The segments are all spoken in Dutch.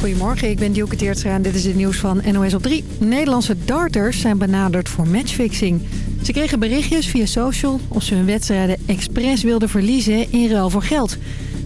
Goedemorgen, ik ben Dielke en dit is het nieuws van NOS op 3. Nederlandse darters zijn benaderd voor matchfixing. Ze kregen berichtjes via social of ze hun wedstrijden expres wilden verliezen in ruil voor geld.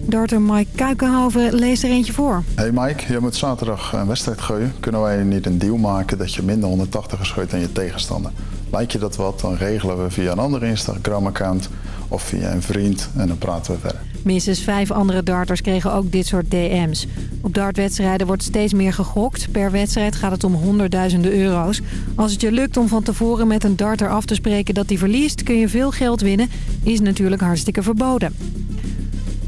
Darter Mike Kuikenhoven leest er eentje voor. Hey Mike, je moet zaterdag een wedstrijd gooien. Kunnen wij niet een deal maken dat je minder 180 gooit dan je tegenstander? Lijkt je dat wat, dan regelen we via een ander Instagram-account of via een vriend en dan praten we verder. Minstens vijf andere darters kregen ook dit soort DM's. Op dartwedstrijden wordt steeds meer gegokt. Per wedstrijd gaat het om honderdduizenden euro's. Als het je lukt om van tevoren met een darter af te spreken dat hij verliest... kun je veel geld winnen, is natuurlijk hartstikke verboden.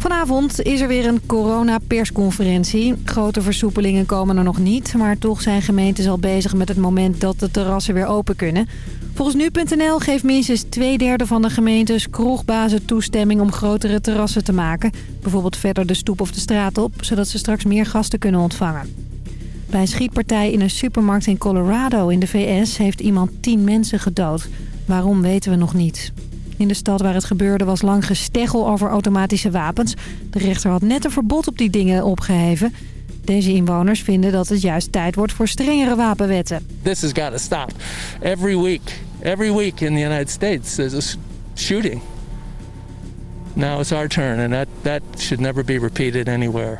Vanavond is er weer een corona-persconferentie. Grote versoepelingen komen er nog niet, maar toch zijn gemeentes al bezig met het moment dat de terrassen weer open kunnen. Volgens nu.nl geeft minstens twee derde van de gemeentes kroegbazen toestemming om grotere terrassen te maken. Bijvoorbeeld verder de stoep of de straat op, zodat ze straks meer gasten kunnen ontvangen. Bij een schietpartij in een supermarkt in Colorado in de VS heeft iemand tien mensen gedood. Waarom weten we nog niet. In de stad waar het gebeurde was lang gesteggel over automatische wapens. De rechter had net een verbod op die dingen opgeheven. Deze inwoners vinden dat het juist tijd wordt voor strengere wapenwetten. This has got to stop. Every week, every week in the United States there's a shooting. Now it's our turn and that, that should never be repeated anywhere.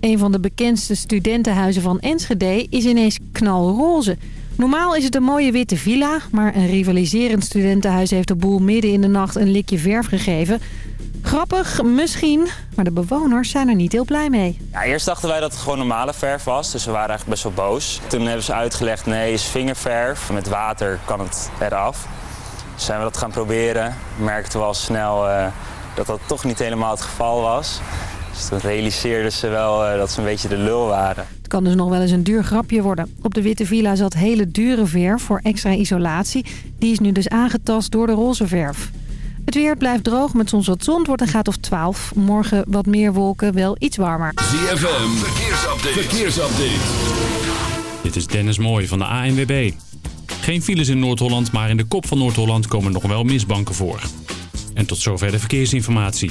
Een van de bekendste studentenhuizen van Enschede is ineens knalroze. Normaal is het een mooie witte villa, maar een rivaliserend studentenhuis heeft de boel midden in de nacht een likje verf gegeven. Grappig, misschien, maar de bewoners zijn er niet heel blij mee. Ja, eerst dachten wij dat het gewoon normale verf was, dus we waren eigenlijk best wel boos. Toen hebben ze uitgelegd, nee, is vingerverf. Met water kan het eraf. Dus zijn we dat gaan proberen. Merkten we al snel uh, dat dat toch niet helemaal het geval was. Dus toen realiseerden ze wel uh, dat ze een beetje de lul waren. Het kan dus nog wel eens een duur grapje worden. Op de witte villa zat hele dure verf voor extra isolatie. Die is nu dus aangetast door de roze verf. Het weer blijft droog met soms wat zon. Het wordt een graad of 12. Morgen wat meer wolken, wel iets warmer. ZFM, verkeersupdate. verkeersupdate. Dit is Dennis Mooij van de ANWB. Geen files in Noord-Holland, maar in de kop van Noord-Holland komen nog wel misbanken voor. En tot zover de verkeersinformatie.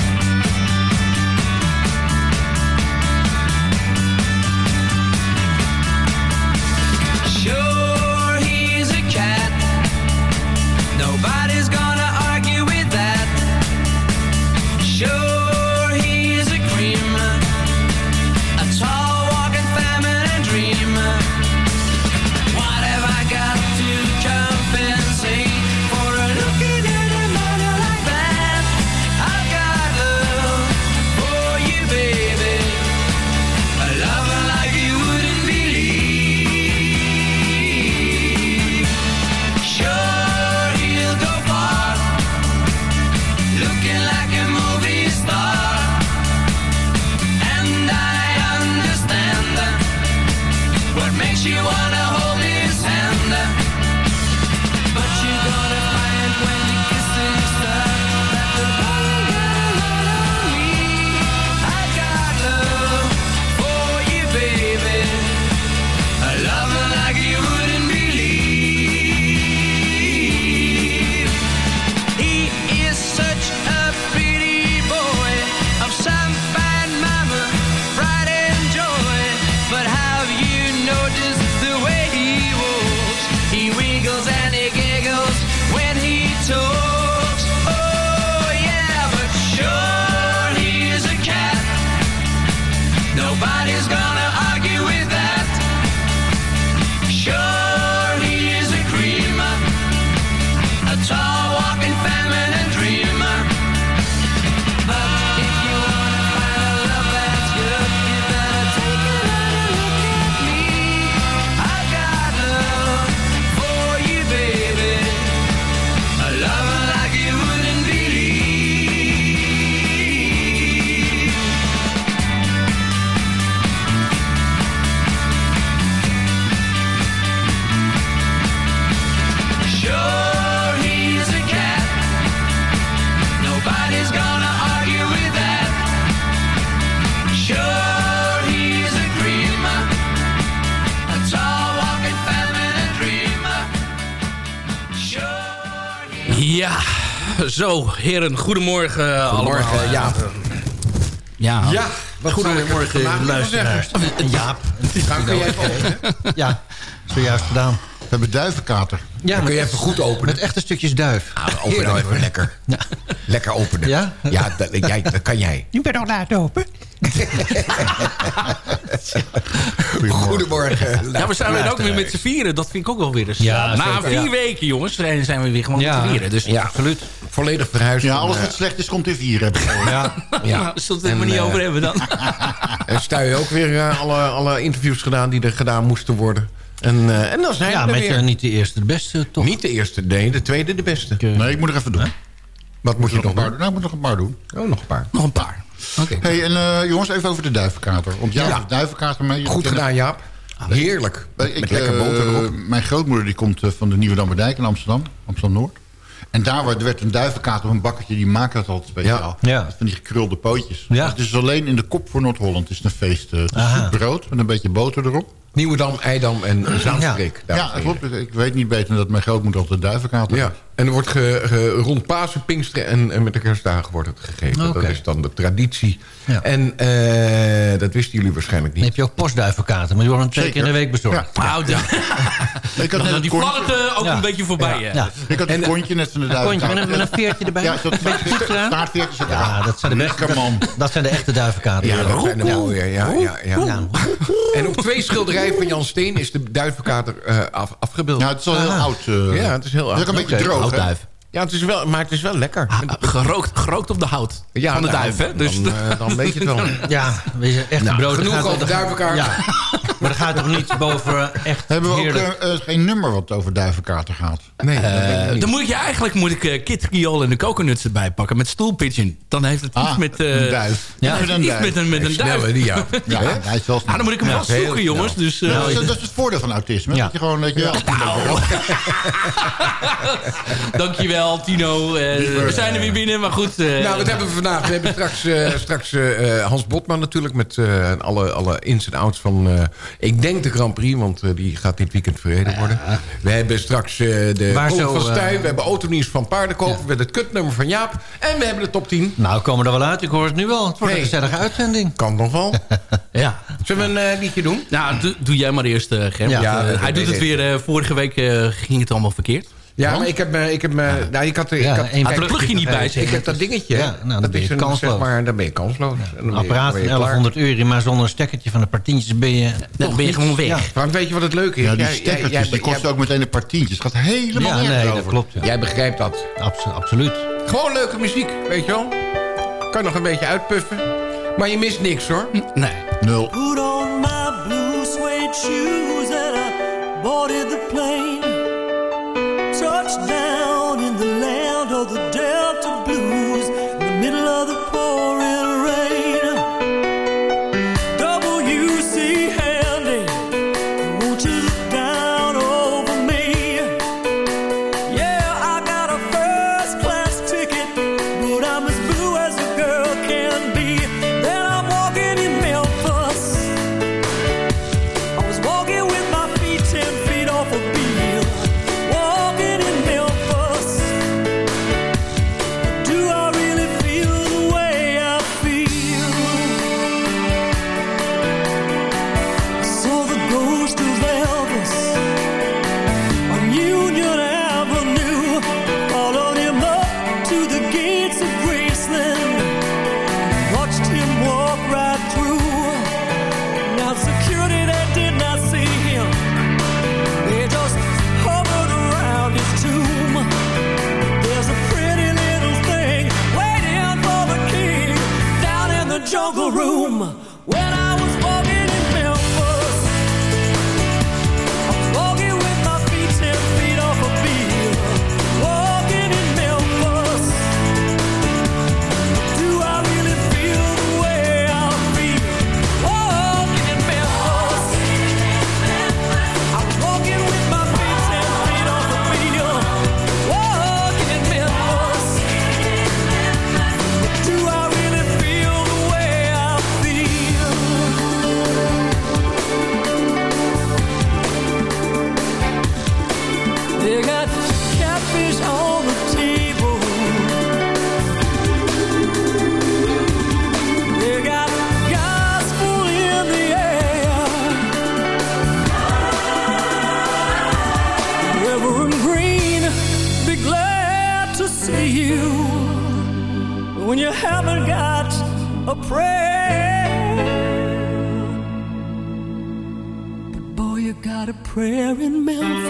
Zo, heren, goedemorgen, Goedemorgen, allemaal. Jaap. Ja, Ja, wat goedemorgen, ik er luisteraars. zeggen? Jaap. Kun je even openen. Ja, zojuist gedaan. We hebben duivenkater. Ja, Dan kun je even goed openen. Met echte stukjes duif. Ah, open nou even lekker. Lekker openen. Ja? Ja, dat, jij, dat kan jij. Je bent al laat open. Goedemorgen. Ja, we zijn weer ook weer met z'n vieren. Dat vind ik ook wel weer eens. Ja, eh, na zeker, vier ja. weken, jongens, zijn zijn we weer gewoon met z'n vieren. Dus Ja, Absoluut. Volledig verhuisd. Ja, alles wat slecht is, komt in vier. Heb ik gehoord. Ja. Ja. nou, zullen we het er maar niet eh, over hebben dan? En Stuy ook weer eh, alle, alle interviews gedaan die er gedaan moesten worden. En, eh, en dan zijn Ja, we er met weer. niet de eerste, de beste, toch? Niet de eerste, nee, de tweede de beste. Nee, ik moet nog even doen. Wat moet je Nog nog een paar, doen? nou, ik moet nog een paar doen. Oh, nog een paar. Nog een paar. Oké. Hey, en eh, jongens, even over de duivenkater. Want jij Ja. de duivenkater mee. Goed gedaan, Jaap. Heerlijk. Ik, Met lekker eh, boter erop. Mijn grootmoeder die komt eh, van de Nieuwe Dammerdijk in Amsterdam. Amsterdam-Noord. En daar werd- werd een duivenkater of een bakkertje. Die maakt dat altijd speciaal. Ja. Van die gekrulde pootjes. Ja. Het is alleen in de kop voor Noord-Holland. Het is een feest. eh, Het is brood met een beetje boter erop. Nieuwedam, Eidam en Zaanstreek. Ja, klopt. Ik weet niet beter dan dat mijn grootmoeder altijd duivenkater Ja, en er wordt ge, ge- rond Pasen, Pinksteren en, en met de kerstdagen wordt het gegeven. Oké. Dat is dan de traditie. Ja. En eh, dat wisten jullie waarschijnlijk Dan niet. heb je ook postduivenkaarten, maar die worden twee keer in de week bezorgd. Ja. Nou, de- Ik had net dan die fladdert ook Ja. een beetje voorbij. hè. Ja. Ik had een kontje net van de Een kontje duivenkater. met een, met een veertje erbij. Ja, zo'n Beetje goed gedaan. staartveertje zit Ja, dat zijn de beste. Man. Dat zijn de echte duivenkaarten. Ja, dat zijn de Ja. mooie. Ja, ja, ja. Ja. En op twee schilderijen van Jan Steen is de duivenkater eh, af, afgebeeld. Ja, het is al heel oud. eh. Ja, het is heel Het is ook een oud. beetje droog, hè? Ja, het is wel, maar het is wel lekker. Ah, gerookt, gerookt op de hout Ja, van de nou, duif, hè? Dus dan, eh, dan weet je het wel. Ja, weet je, echte Nou, brood. genoeg over duivenkaart. Ja. Maar er gaat toch niet boven echt Hebben we ook heerlijk... eh, eh, geen nummer wat over duivenkater gaat? Nee, dat niet. dan moet je eigenlijk moet ik uh, Kid Creole en de coconuts erbij pakken met stoelpigeon. Dan heeft het iets Ah, met... eh, een duif. Ja, Met een iets duif. met een, met een duif. die ja. Ja, hij is wel Ah, dan moet ik hem Ja, wel heel zoeken, jongens. Dus, eh, dat, is, dat is het voordeel van autisme. Ja. Dat je gewoon... Dat je, Dankjewel, Tino. Eh, we zijn er weer binnen, maar goed. eh, Nou, wat hebben we vandaag? We hebben straks, eh, straks eh, eh, Hans Botman natuurlijk... met eh, alle, alle ins en outs van... eh, ik denk de Grand Prix, want eh, die gaat dit weekend verreden worden. We hebben straks eh, de Waar column zo, van Stuyt. eh, We hebben autonieuws van Paardenkoop. We hebben het kutnummer van Jaap. En we hebben de top 10. Nou, we komen er wel uit. Ik hoor het nu wel. Het wordt een gezellige uitzending. Kan nog wel. ja. Zullen we een eh, liedje doen? Nou, doe, doe jij maar eerst, uh, Germ. Hij doet het weer. vorige week ging het allemaal verkeerd. Ja, maar ik heb me... Ik heb me nou, ik had, er- ik Ja, had, plug je niet bij, zeg. ik heb dat dingetje. Ja, nou, dan dat ben je is een, kansloos. Zeg maar, dan ben je kansloos. En dan ben Een apparaat van ben je klaar. 1100 euro, maar zonder een stekkertje van de partientjes ben je... Dan ben je niet- gewoon weg. Ja, Frank, weet je wat het leuke is? ja, die stekkertjes, jij- die jij- kosten ook meteen een paar tientjes. Het gaat helemaal ja nergens nee, dat klopt. Ja. Jij begrijpt dat. Abso- absoluut. Gewoon leuke muziek, weet je wel. Kan nog een beetje uitpuffen. Maar je mist niks hoor. Nee. Nul. Put on my blue suede shoes and I boarded the plane. Prayer in Memphis.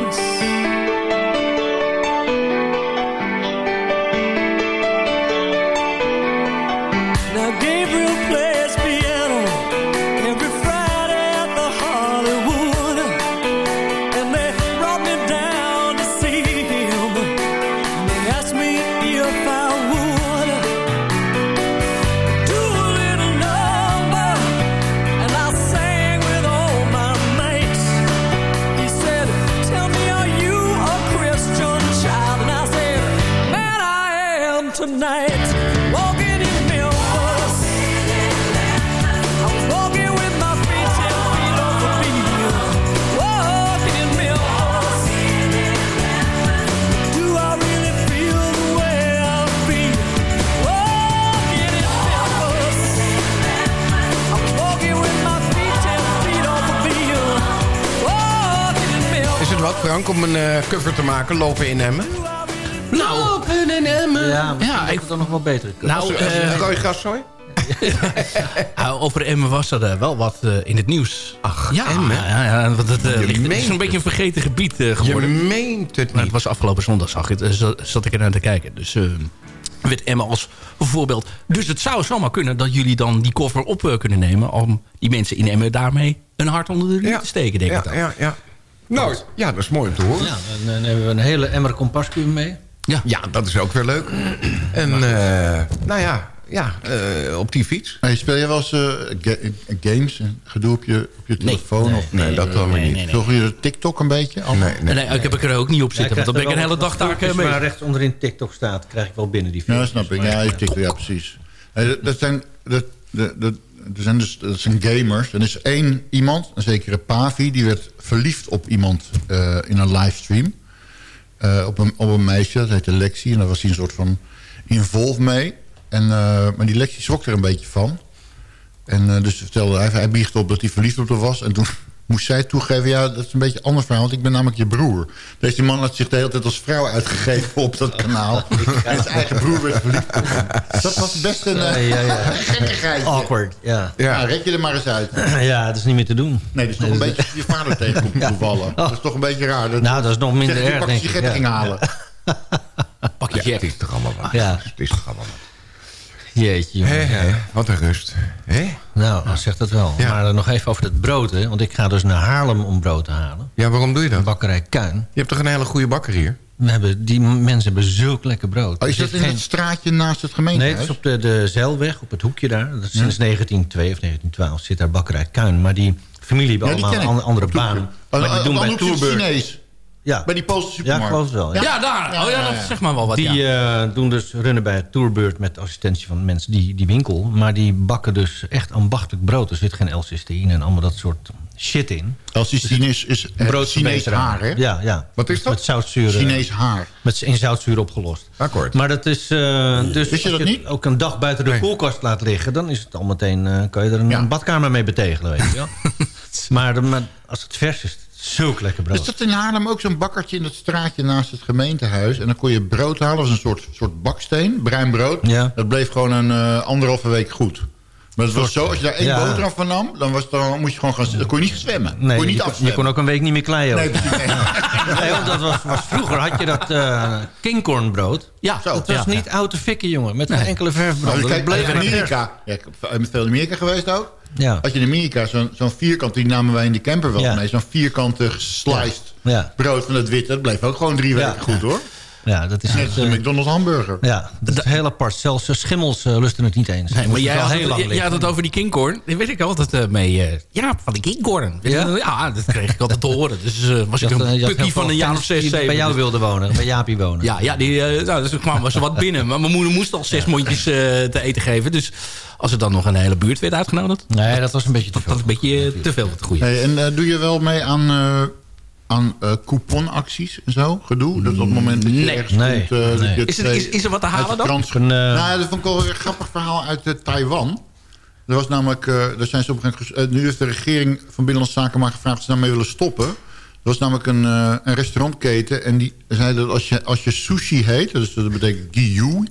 Cover te maken? Lopen in Emmen? Nou, in Emmen. Ja, Ja, ik het dan nog wel beter. Nou, eh, gooi gaszooi? Nou, over Emmen was er eh, wel wat eh, in het nieuws. Ach, ja, Emmen? Ja, ja, want het, eh, ligt- is een beetje een vergeten gebied eh, Je geworden. meent het Maar niet. het was afgelopen zondag, zag ik eh, zat ik er naar te kijken. Dus eh werd Emmen als voorbeeld. Dus het zou zomaar kunnen dat jullie dan die koffer op eh, kunnen nemen... om die mensen in Emmen daarmee een hart onder de riem Ja. te steken, denk ik Ja, dan. ja, ja. Nou, ja, dat is mooi om te horen. Ja, dan eh, nemen we een hele emmer kompaskuur mee. Ja. Ja, dat is ook weer leuk. En eh, nou ja, ja eh, op die fiets. Hey, speel je wel eens ga- games en gedoe op je, op je telefoon? nee, of, Nee, dat dan niet. nee, nee. Volg je TikTok een beetje? Nee, nee. Nee, ik heb ik er ook niet op zitten, want dan ben ik een hele dag daar mee. Maar rechts onderin TikTok staat, krijg ik wel binnen die Ja, filmpjes. snap ik. Ja, TikTok, ja precies. Hey, dat- dat zijn, dat, dat, dat, zijn dus dat zijn gamers. Er is één iemand, een zekere Pavi... die werd verliefd op iemand eh, in een livestream. Eh, op, een, op een meisje, dat heette Lexi. En daar was hij een soort van involved mee. En, eh, maar die Lexi schrok er een beetje van. En dus vertelde hij, hij biegt op dat hij verliefd op haar was. En toen moest zij toegeven, ja, dat is een beetje een ander verhaal... want ik ben namelijk je broer. Deze man had zich de hele tijd als vrouw uitgegeven op dat kanaal. en zijn eigen broer werd verliefd op hem. Dat was best een eh, ja, ja. gekkigheidje. Awkward, ja. Ja, red je er maar eens uit. Ja, dat is niet meer te doen. Nee, dat is toch een beetje je vader tegenkomt toevallen. Dat is toch een beetje raar. Dat, Nou, dat is nog minder zeg, je erg, pak denk je ik, ja. ging halen. Pak je Ja, het is toch allemaal wat. Ja. Het is toch allemaal wat. Jeetje, jongen. Wat een rust. Hé? Nou, dat zegt dat wel. Ja. Maar dan nog even over het brood, hè. Want ik ga dus naar Haarlem om brood te halen. Ja, waarom doe je dat? Bakkerij Kuin. Je hebt toch een hele goede bakker hier? We hebben, die mensen hebben zulk lekker brood. Oh, is dat in geen- het straatje naast het gemeentehuis? Nee, het is op de, de Zeilweg, op het hoekje daar. Dat is sinds 1902 of 1912 zit daar bakkerij Kuin. Maar die familie hebben allemaal een andere baan. Toerbeurt. Maar Oh, die doen dan bij Tourbeurt. Ja, Bij die Poolse ja, supermarkt. ik geloof het wel. Ja. Ja, daar. Oh ja, dat zegt maar wel wat. Die ja. eh, doen dus runnen bij het Tourbeurt met assistentie van mensen die, die winkel. Maar die bakken dus echt ambachtelijk brood. Er zit geen L-cysteïne en allemaal dat soort shit in. L-cysteïne is, is eh, Chinees haar, hè? Ja, ja. Wat is dat? Met zoutzuur. eh, Chinees haar. Met, in zoutzuur opgelost. Akkoord. Maar dat is... eh, dus Wist je als dat je niet? ook een dag buiten de Nee. koelkast laat liggen... dan is het al meteen... eh, kan je er een, Ja. badkamer mee betegelen, weet je wel. maar, maar als het vers is, zulk lekker brood. Is dat in Haarlem ook zo'n bakkertje in dat straatje naast het gemeentehuis? En dan kon je brood halen, dat was een soort, soort baksteen, bruin brood. Ja. Dat bleef gewoon een eh, anderhalve week goed. Maar het was zo, als je daar één Ja. boterham van nam, dan, was, dan moest je gewoon gaan... Dan kon je niet zwemmen. Nee, kon je niet je, kon, je kon ook een week niet meer kleien. Nee, ook. precies, nee. Nee, want dat was, was vroeger had je dat eh kingcornbrood. Ja, Zo. Dat was ja, niet oude fikken, jongen. Met geen enkele verfbrand. Dat kijkt, bleef in. Amerika, ja, ik ben veel in Amerika geweest ook. Ja. Als je in Amerika zo'n zo'n vierkant, die namen wij in de camper wel Ja. mee, zo'n vierkante gesliced Ja. brood van het witte, dat bleef ook gewoon drie Ja. weken goed hoor. Ja, dat is echt, een eh, McDonald's hamburger. ja, dat is heel apart. Zelfs eh, schimmels eh, lusten het niet eens. Nee, maar jij had, heel het, lang jij- jij had liggen. het over die kingcorn. Daar weet ik altijd mee. eh, ja, van de kingcorn. Ja? Ja? dat kreeg ik altijd te horen. Dus was ik een puppy van veel een jaar of zes, die zeven. bij jou wilden wonen, bij Jaapie wonen. Ja, ja die, nou, dus er kwamen ze wat binnen. Maar mijn moeder moest al zes mondjes te eten geven. Dus als er dan nog een hele buurt werd uitgenodigd... Nee, dat was een beetje te Dat was een beetje te veel wat goede. Hey, en doe je wel mee aan, eh, aan eh, couponacties en zo? Gedoe? Dat op het moment dat je Nee. ergens Nee. komt... eh, dat Nee. je Is er, is, is er wat te halen dan? trans- Een, eh, Nou dat vond ik wel weer een grappig verhaal uit Taiwan. Er was namelijk, eh, daar zijn ze op een gegeven moment... nu heeft de regering van Binnenlandse Zaken maar gevraagd... of ze daarmee willen stoppen. Er was namelijk een, eh, een restaurantketen... en die zeiden dat als je, als je sushi heet... dus dat betekent gyu...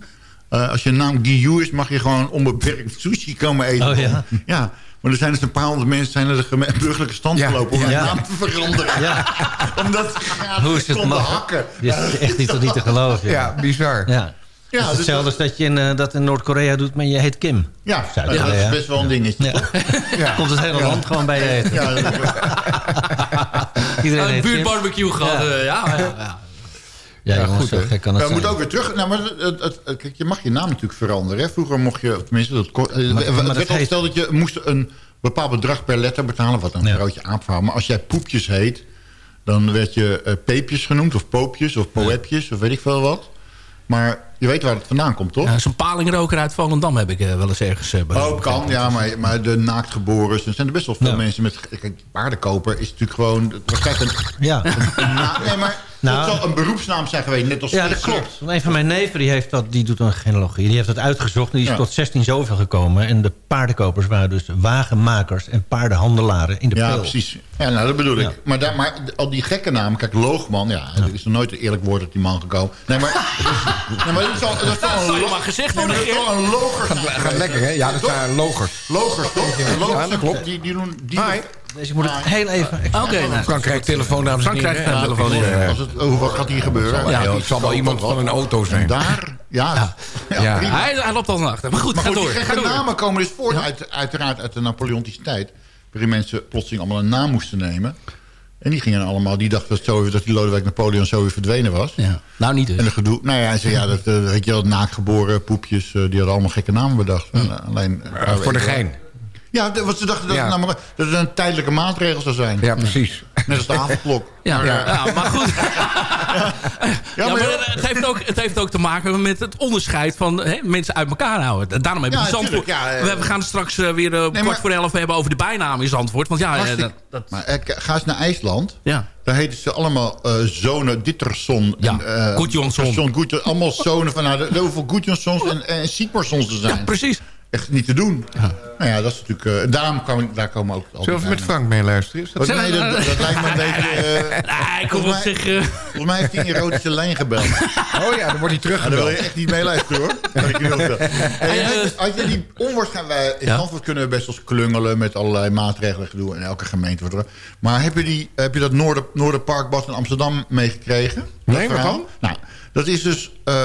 Eh, als je naam Guillou is, mag je gewoon onbeperkt sushi komen eten. Oh, ja? Ja, maar er zijn dus een paar honderd mensen zijn naar de burgerlijke stand gelopen om hun Ja. naam te veranderen. Ja. Omdat ze Hoe is het konden hakken. Dit is echt niet, niet te geloven. Ja, bizar. Ja. Ja, het is dus hetzelfde als dat je in, eh, dat in Noord-Korea doet, maar je heet Kim. Ja, dat is best wel een dingetje. Ja. Ja. Komt het hele Ja. land gewoon bij je eten. Ja, dat- Iedereen Een buurtbarbecue gehad. Ja. eh, Ja, ja, ja. Jongens, goed, zo hè. gek kan het Ja, we zijn. moeten ook weer terug. Nou, maar het, het, het- kijk, je mag je naam natuurlijk veranderen. Hè? Vroeger mocht je, tenminste, dat, eh, Maar- het maar dat werd heet- gesteld dat je moest een bepaald bedrag per letter betalen. Wat een Ja. grootje. Maar als jij poepjes heet, dan werd je eh, peepjes genoemd. Of poopjes, of poepjes, of weet ik veel wat. Maar je weet waar het vandaan komt, toch? Ja, Zo'n palingroker uit Volendam heb ik eh, wel eens ergens... eh, bij- Oh, kan, ja, maar, maar de naaktgeboren... Er zijn er best wel veel Ja. mensen met... Kijk, paardenkoper is natuurlijk gewoon... Het was een, Ja. een na- nee, maar Nou. het zal een beroepsnaam zijn geweest, net als Ja, dat klopt. Want een van mijn neven die heeft dat, die doet een genealogie. Die heeft dat uitgezocht en die is Ja. tot 16 zoveel gekomen. En de paardenkopers waren dus wagenmakers en paardenhandelaren in de Ja, pil. precies. Ja, nou, dat bedoel ik. Maar, daar, maar al die gekke namen... Kijk, Loogman, ja, er is nog nooit een eerlijk woord uit die man gekomen. Nee, maar... nee, maar dat is al, dat is al Dat een, zou je lo- maar gezegd nee, worden, dat is al een logers. Gaat lekker, hè? Ja, dat zijn logers. Logers, toch? Logers, Ja, dat klopt. Die, die doen... Die Hi. Deze moet ik heel even... Oké, nou. Frankrijk telefoon, dames en telefoon. Als het, oh, wat gaat hier gebeuren? Ja, het zal wel iemand van een auto zijn. daar... Ja, ja. Hij, hij loopt al naar achter. Maar goed, Maar ga goed, door. die door. namen komen dus voort uit, uiteraard uit de Napoleontische tijd. Waarin mensen plotseling allemaal een naam moesten nemen. En die gingen allemaal, die dachten dat, zo, dat die Lodewijk Napoleon zo weer verdwenen was. Ja. Nou, niet dus. En het gedoe, nou ja, hij zei, ja, dat, eh, weet je wel, naakgeboren poepjes, eh, die hadden allemaal gekke namen bedacht. En, eh, alleen, Eh, Voor de gein. Ja, want ze dachten dat, Ja. het namelijk, dat het een tijdelijke maatregel zou zijn. Ja, precies. Net als de avondklok. Ja, Maar, ja. eh, maar goed. ja, Ja, maar- het heeft, ook, het heeft ook te maken met het onderscheid van hè, mensen uit elkaar houden. Daarom hebben Ja, we Zandvoort. ja, eh. we gaan straks eh, weer maar- kort voor elf hebben over de bijnaam in Zandvoort. Want ja, eh, dat, dat- Maar eh, ga eens naar IJsland. ja. Daar heten ze allemaal eh, zonen Dittersson. Ja, en, eh, allemaal zonen van... Nou, de, de, hoeveel Gudjonssons en, en Sigmarssons er zijn. ja, precies. Echt niet te doen. Nou ja, dat is natuurlijk... eh, daarom komen, daar komen ook... Zullen we met bijnamen. Frank meeluisteren? Is dat Wat, nee, dat, dat lijkt me een beetje... eh, Nee, kom op volgens, mij, zich. eh, volgens mij heeft hij een erotische lijn gebeld. Oh ja, dan wordt hij Ja, daar wil teruggebeld. je echt niet meeluisteren hoor. Ik. Hey, weet je, Had je die onwaarschijnlijk... wij- In Ja. Kunnen we best wel klungelen met allerlei maatregelen en gedoe. En elke gemeente wordt er. Maar heb je, die, heb je dat Noorder, Noorderparkbad in Amsterdam meegekregen? Dat Nee, dan? Nou, dat is dus... eh,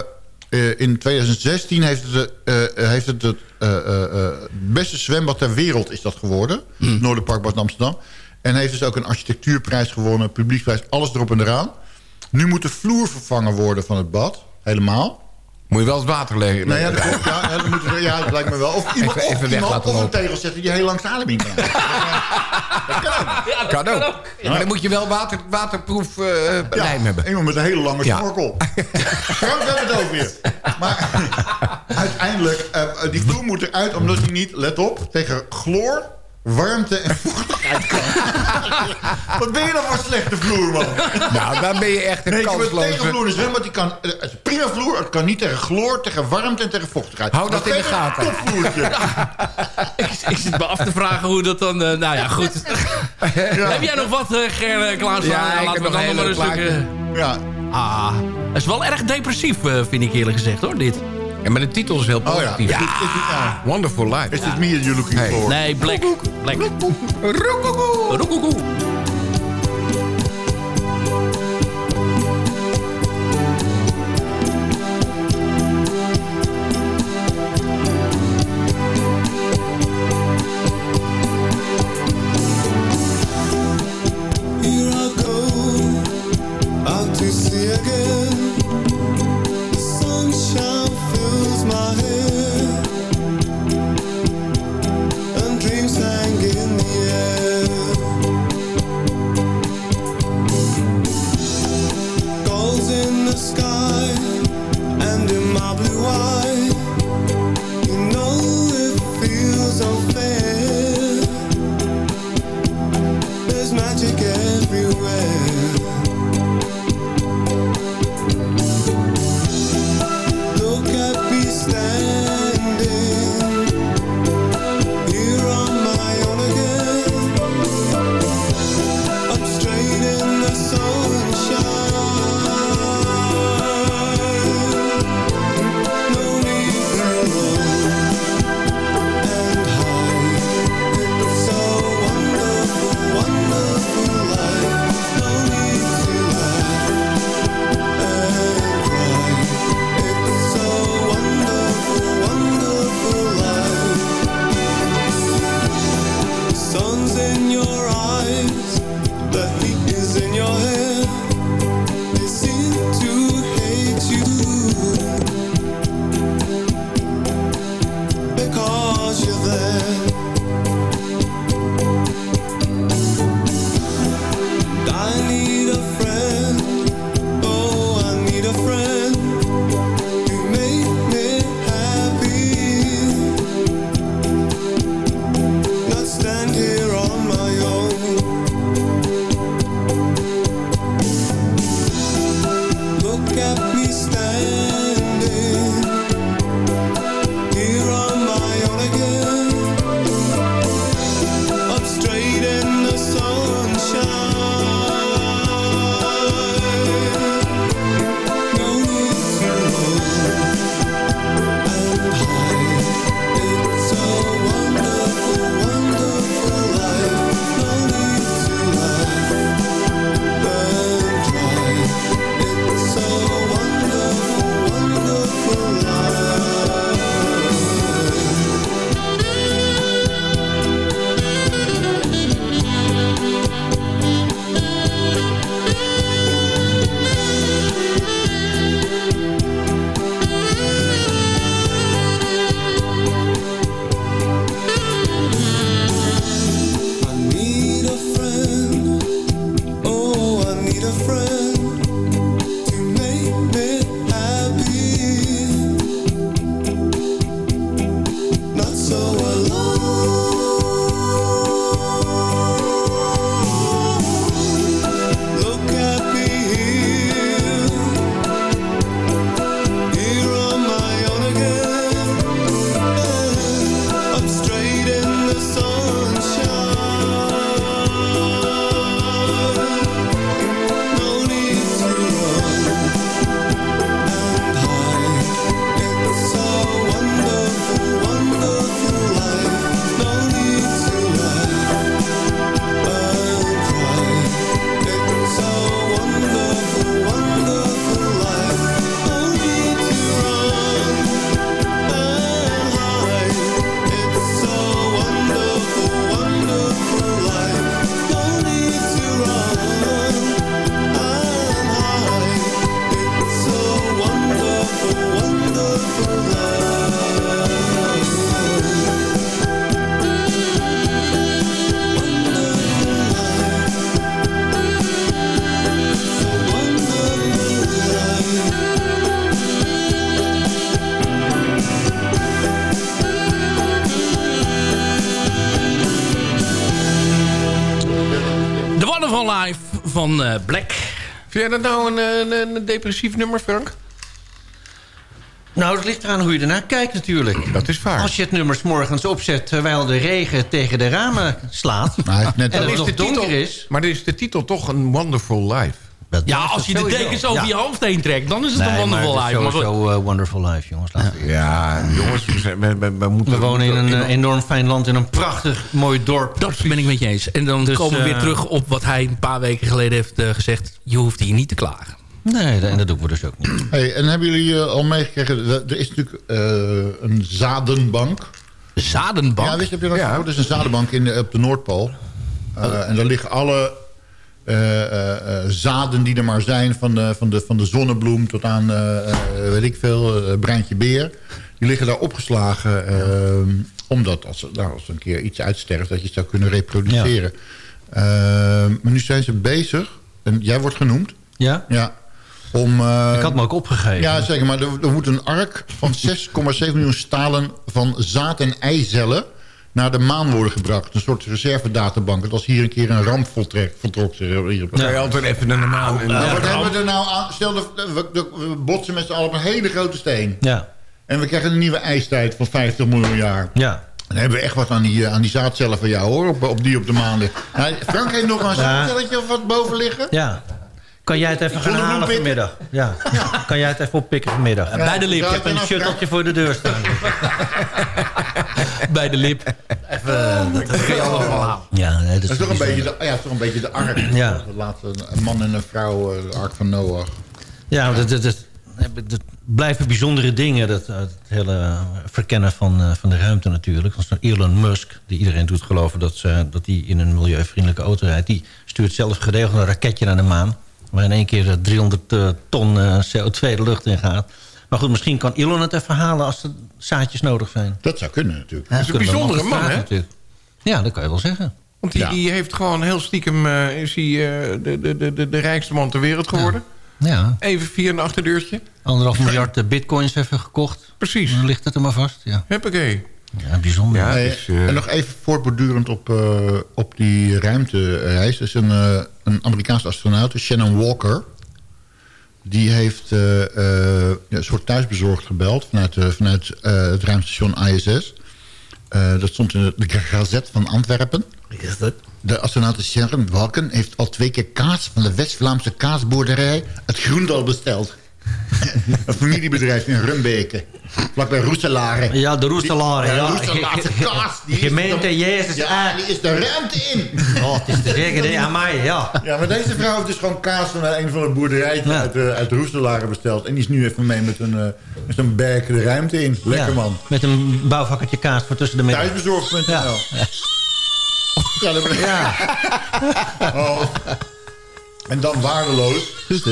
eh, in 2016 heeft het, heeft het het eh, eh, eh, beste zwembad ter wereld is dat geworden. Hmm. Noorderparkbad in Amsterdam. En heeft dus ook een architectuurprijs gewonnen, publieksprijs, alles erop en eraan. Nu moet de vloer vervangen worden van het bad, helemaal. Moet je wel het water leggen. Nou ja, dat klopt. Ja, ja, dat, moet ja, dat lijkt me wel. Of iemand, Even- of, even weg iemand, laten of een tegel zetten die heel lang zijn adem in kan houden. kan ook. Maar dan moet je wel water, waterproef eh lijm hebben. Iemand met een hele lange Ja. snorkel. Frank, we hebben het over je. Maar uiteindelijk, eh, eh, die vloer moet eruit omdat hij niet, let op, tegen chloor, warmte en vochtigheid kan. Wat ben je dan voor slechte vloer, man? Nou, dan ben je echt een Nee, het kansloze... tegen vloer in een zwembad. Die kan, eh, het is een prima vloer. Het kan niet tegen chloor, tegen warmte en tegen vochtigheid. Hou dat in de gaten. Topvloertje. ik, ik zit me af te vragen hoe dat dan... eh, nou ja, goed. Heb jij nog wat, uh, Ger Klaas? Ja, ik laten we nog dan een maar een stuk... plaatje. eh, Ja. ah, dat is wel erg depressief, eh, vind ik eerlijk gezegd, hoor, dit. Ja, maar de titel is heel Oh ja. positief. Dit, ja. Wonderful Life. Is dit me that you're looking Hey. for? Nee, Black. Black. Roekoekoe. Van eh, Black. Vind jij dat nou een, een, een depressief nummer, Frank? Nou, het ligt eraan hoe je ernaar kijkt natuurlijk. Dat is waar. Als je het nummer 's morgens opzet terwijl de regen tegen de ramen slaat... en Dan het is nog de donker titel, is... Maar dan is de titel toch een Wonderful Life. Ja, als je de dekens over Ja. je hoofd heen trekt, dan is het een Nee, Wonderful het is Life. Maar goed. sowieso eh, Wonderful Life, jongens. Laten we- Ja, jongens, we, zijn- we, we, we moeten... We wonen in een eh, enorm fijn land, in een prachtig mooi dorp. Dat ben ik met je eens. En dan Dus, komen we weer eh, terug op wat hij een paar weken geleden heeft gezegd. Je hoeft hier niet te klagen. Nee, en dat doen we dus ook niet. Hey, en hebben jullie al meegekregen... Er is natuurlijk eh, een zadenbank. Zadenbank? Ja, weet je, heb je dat gehoord? Er is een zadenbank in de, op de Noordpool. Eh, En daar liggen alle zaden die er maar zijn... van de, van de, van de zonnebloem tot aan, eh, eh, weet ik veel, eh, Breintje Beer. Die liggen daar opgeslagen... eh, omdat als, er- nou, als een keer iets uitsterft... dat je het zou kunnen reproduceren. Eh, maar nu zijn ze bezig... en jij wordt genoemd... Ja? Ja. Om, eh, Ik had me ook opgegeven. Ja, zeker. Maar er, er moet een ark van 6,7 miljoen stalen van zaad- en eicellen naar de maan worden gebracht. Een soort reservedatabank. Dat als hier een keer een ramp voltrek, voltrok. zich Hier op je altijd even naar de maan. en- Nou, wat hebben we er nou aan? Stel, dat we, botsen met z'n allen op een hele grote steen. Ja. En we krijgen een nieuwe ijstijd van 50 miljoen jaar. Ja. Dan hebben we echt wat aan die, eh, aan die zaadcellen van jou, hoor. Op, op die op de maan. ligt. Nou, Frank heeft nog een zaadcelletje of wat boven liggen. Ja. Kan jij het even gaan halen vanmiddag? Ja. Kan jij het even oppikken vanmiddag? Ja, bij de lip. Ik heb een shutteltje voor de deur staan. Bij de lip. Even, dat kun je allemaal halen. Ja, nee, Dat is toch een beetje de, ja, toch een beetje de ark. Ja. Dat laten een man en een vrouw, eh, de ark van Noach. Ja, dat, dat, dat, dat blijven bijzondere dingen. Dat, eh, het hele verkennen van, eh, van de ruimte natuurlijk. Zo'n Elon Musk, die iedereen doet geloven... dat hij dat die in een milieuvriendelijke auto rijdt. Die stuurt zelf geregeld een raketje naar de maan... waar in één keer eh, 300 eh, ton eh, CO2 de lucht in gaat. Maar goed, misschien kan Elon het even halen als er zaadjes nodig zijn. Dat zou kunnen natuurlijk. Ja, is een bijzondere man, vragen hè? natuurlijk. Ja, dat kan je wel zeggen. Want die, Ja. die heeft gewoon heel stiekem... eh, is hij eh, de, de, de, de, de rijkste man ter wereld geworden. Ja. Even via een achterdeurtje. Anderhalf miljard eh, bitcoins even gekocht. Precies. Dan ligt het er maar vast. Ja, Huppakee. ja bijzonder. Ja, dus, eh, En nog even voortbordurend op, eh, op die ruimtereis. Er is een, eh, een Amerikaanse astronaut, Shannon Walker. Die heeft eh, eh, ja, een soort thuisbezorgd gebeld vanuit, eh, vanuit het ruimtestation ISS. Dat stond in de, Gazette van Antwerpen. De astronaut Sharon Walken heeft al twee keer kaas van de West-Vlaamse kaasboerderij het Groendal besteld. Een familiebedrijf in Rumbeke. Vlakbij Roeselare. Ja, de Roeselare, Die- ja. De Roeselaarse kaas. Die Gemeente er- Jezus Ja, die is de ruimte in. Oh, het is te zeggen, hè, aan mij, ja. Ja, maar deze vrouw heeft dus gewoon kaas van een van de boerderijen uit, de, uit de besteld. En die is nu even mee met een, eh, met een berk de ruimte in. Lekker Ja, man. Met een bouwvakkertje kaas voor tussen de middag. Thuisbezorgd.nl. Ja. Ja, dat ben ik. Ja. Oh. En dan waardeloos. Goed, hè?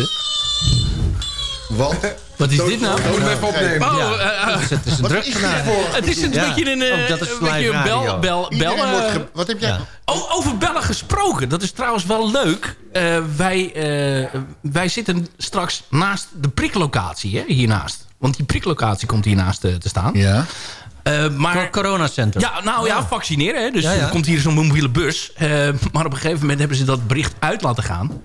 Want... Wat is dit nou? Moet even opnemen. Oh, eh, eh, Het is, is een druk het is een beetje een, eh, Ook dat is een beetje een bel, bel, ge- Wat heb jij? Ja. Oh, over bellen gesproken. Dat is trouwens wel leuk. Eh, wij, eh, wij zitten straks naast de priklocatie, hè, hiernaast. Want die priklocatie komt hiernaast eh, te staan. Ja. Eh, maar coronacentrum. Ja, nou ja, vaccineren. Hè? Dus Ja, ja. er komt hier zo'n mobiele bus. Eh, maar op een gegeven moment hebben ze dat bericht uit laten gaan.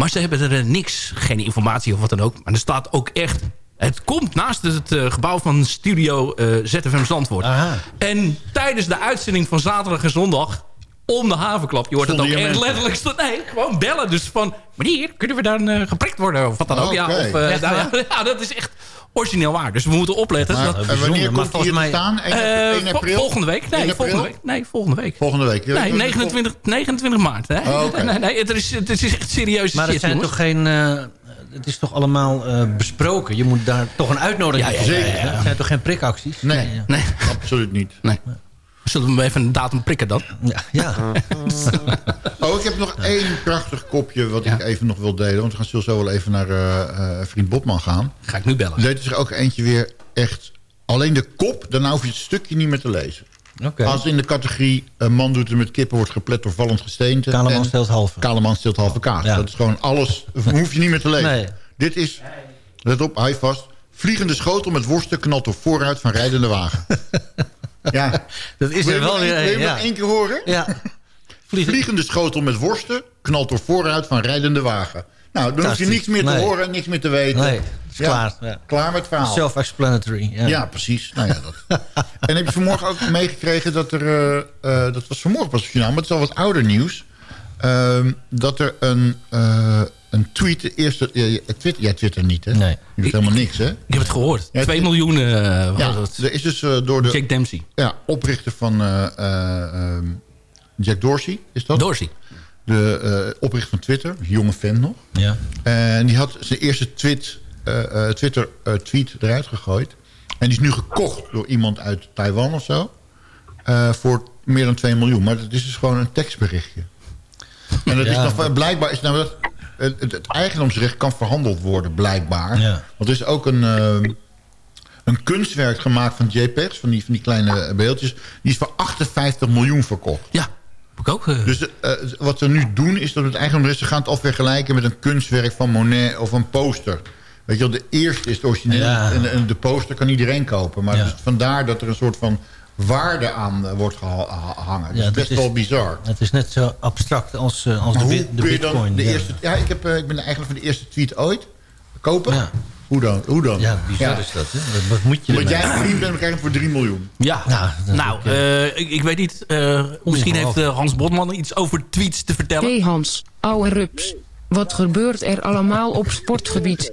Maar ze hebben er eh, niks, geen informatie of wat dan ook. Maar er staat ook echt... Het komt naast het eh, gebouw van studio eh, ZFM Zandvoort. Aha. En tijdens de uitzending van zaterdag en zondag... om de havenklap, je hoort het ook echt letterlijk... Nee, gewoon bellen. Dus van, meneer, kunnen we dan eh, geprikt worden? Of wat dan ook. Ja, Oké. of, eh, Echt nou, ja, ja, dat is echt origineel waar. Dus we moeten opletten. Maar, dat, en bijzonder, wanneer maar komt hij hier volgens te mij- staan? 1, eh, vol- april? volgende week? 1 Nee, april? volgende week. Nee, volgende week. Volgende week. Nee, 29, 29 maart. Hè? Oh, oké. nee, nee, het, is, het is echt serieus Maar het shit, zijn jongens. toch geen... eh, het is toch allemaal eh, besproken? Je moet daar toch een uitnodiging Ja, ja, voor ja, ja. Het zijn toch geen prikacties? Nee, ja. Nee, absoluut niet. nee. Zullen we hem even een datum prikken dan? Ja, ja. Oh, ik heb nog één prachtig kopje wat ik even nog wil delen. Want we gaan zo zo wel even naar eh, eh, vriend Botman gaan. Ga ik nu bellen. Deed er ook eentje weer echt... Alleen de kop, daarna hoef je het stukje niet meer te lezen. Oké. Als in de categorie een man doet het met kippen, wordt geplet door vallend gesteente. Kaleman stelt halve. Kaleman steelt halve kaas. Ja. Dat is gewoon alles, hoef je niet meer te lezen. Nee. Dit is, let op, je vast. Vliegende schotel met worsten knalt door vooruit van rijdende wagen. ja. Dat is je er wel weer Wil je een, nog ja. één keer horen? Ja. Vliegende schotel met worsten knalt door vooruit van rijdende wagen. Nou, dan hoef je niks meer te Nee. horen, niks meer te weten. Nee, is Ja, klaar. Ja. Klaar met het verhaal. Self-explanatory. Ja. Ja, precies. Nou ja, dat. en heb je vanmorgen ook meegekregen dat er... eh, eh, dat was vanmorgen pas journaal, maar het is al wat ouder nieuws. Ehm, dat er een, eh, een tweet... De eerste, ja, Twitter, jij twitter niet, hè? Nee. Je doet helemaal niks, hè? Ik heb het gehoord. Ja, 2 het- miljoen eh, Ja, het. er is dus eh, door de Jake Dempsey. ja, oprichter van eh, eh, ehm, Jack Dorsey, is dat? Dorsey. De oprichter van Twitter, jonge fan nog. Ja. En die had zijn eerste tweet, Twitter tweet eruit gegooid. En die is nu gekocht door iemand uit Taiwan of zo. voor meer dan 2 miljoen. Maar dat is dus gewoon een tekstberichtje. En dat is nog, blijkbaar is nou dat, het, eigendomsrecht kan verhandeld worden, blijkbaar. Ja. Want er is ook een, eh, een kunstwerk gemaakt van JPEGs, van die, van die kleine beeldjes. Die is voor 58 miljoen verkocht. Ja, heb ik ook. eh, Dus eh, wat ze nu doen is dat het eigendomrecht... ze gaan het al vergelijken met een kunstwerk van Monet of een poster. Weet je wel, de eerste is het origineel Ja. en, en de poster kan iedereen kopen. Maar Ja. dus vandaar dat er een soort van waarde aan eh, wordt gehangen. Dat Ja, is dat best is- wel bizar. Het is net zo abstract als, eh, als de, bit- de kun je dan bitcoin. de ja. eerste... Ja, ik, heb, eh, ik ben eigenlijk van de eerste tweet ooit. Kopen? Ja. Hoe dan? Hoe dan? Ja, bizar is dat. Hè? Wat, moet je Omdat ermee? jij een vriend bent, krijg je voor 3 miljoen. ja, Nou, ik, ik weet niet. eh, misschien heeft Hans Botman iets over tweets te vertellen. Hey Hans, ouwe rups. Wat gebeurt er allemaal op sportgebied?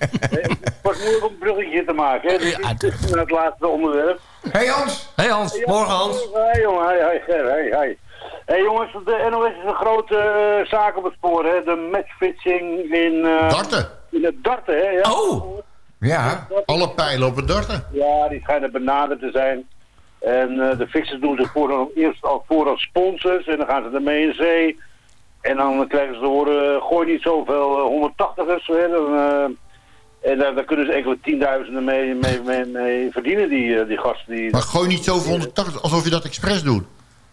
Het was moeilijk om een bruggetje te maken, hè? Dus Ja, dit is het laatste onderwerp. Hey Hans! Hey Hans. Morgen Hans. Hey jongen, hey, hey, hey, hey, hey. Hey jongens, de NOS is een grote eh, zaak op het spoor, hè? De matchfixing in... eh, Darten. In het darten, hè? Ja. Oh, Ja, Alle pijlen op het darten. Ja, die schijnen benaderd te zijn. En eh, de fixers doen zich voor dan, eerst al voor als sponsors en dan gaan ze ermee in zee. En dan krijgen ze te horen, gooi niet zoveel eh, 180ers. Hè, dan, eh, En daar, daar kunnen ze enkele tienduizenden mee, mee, mee, mee verdienen, die, eh, die gasten. Die, Maar gooi niet zo voor 180, alsof je dat expres doet.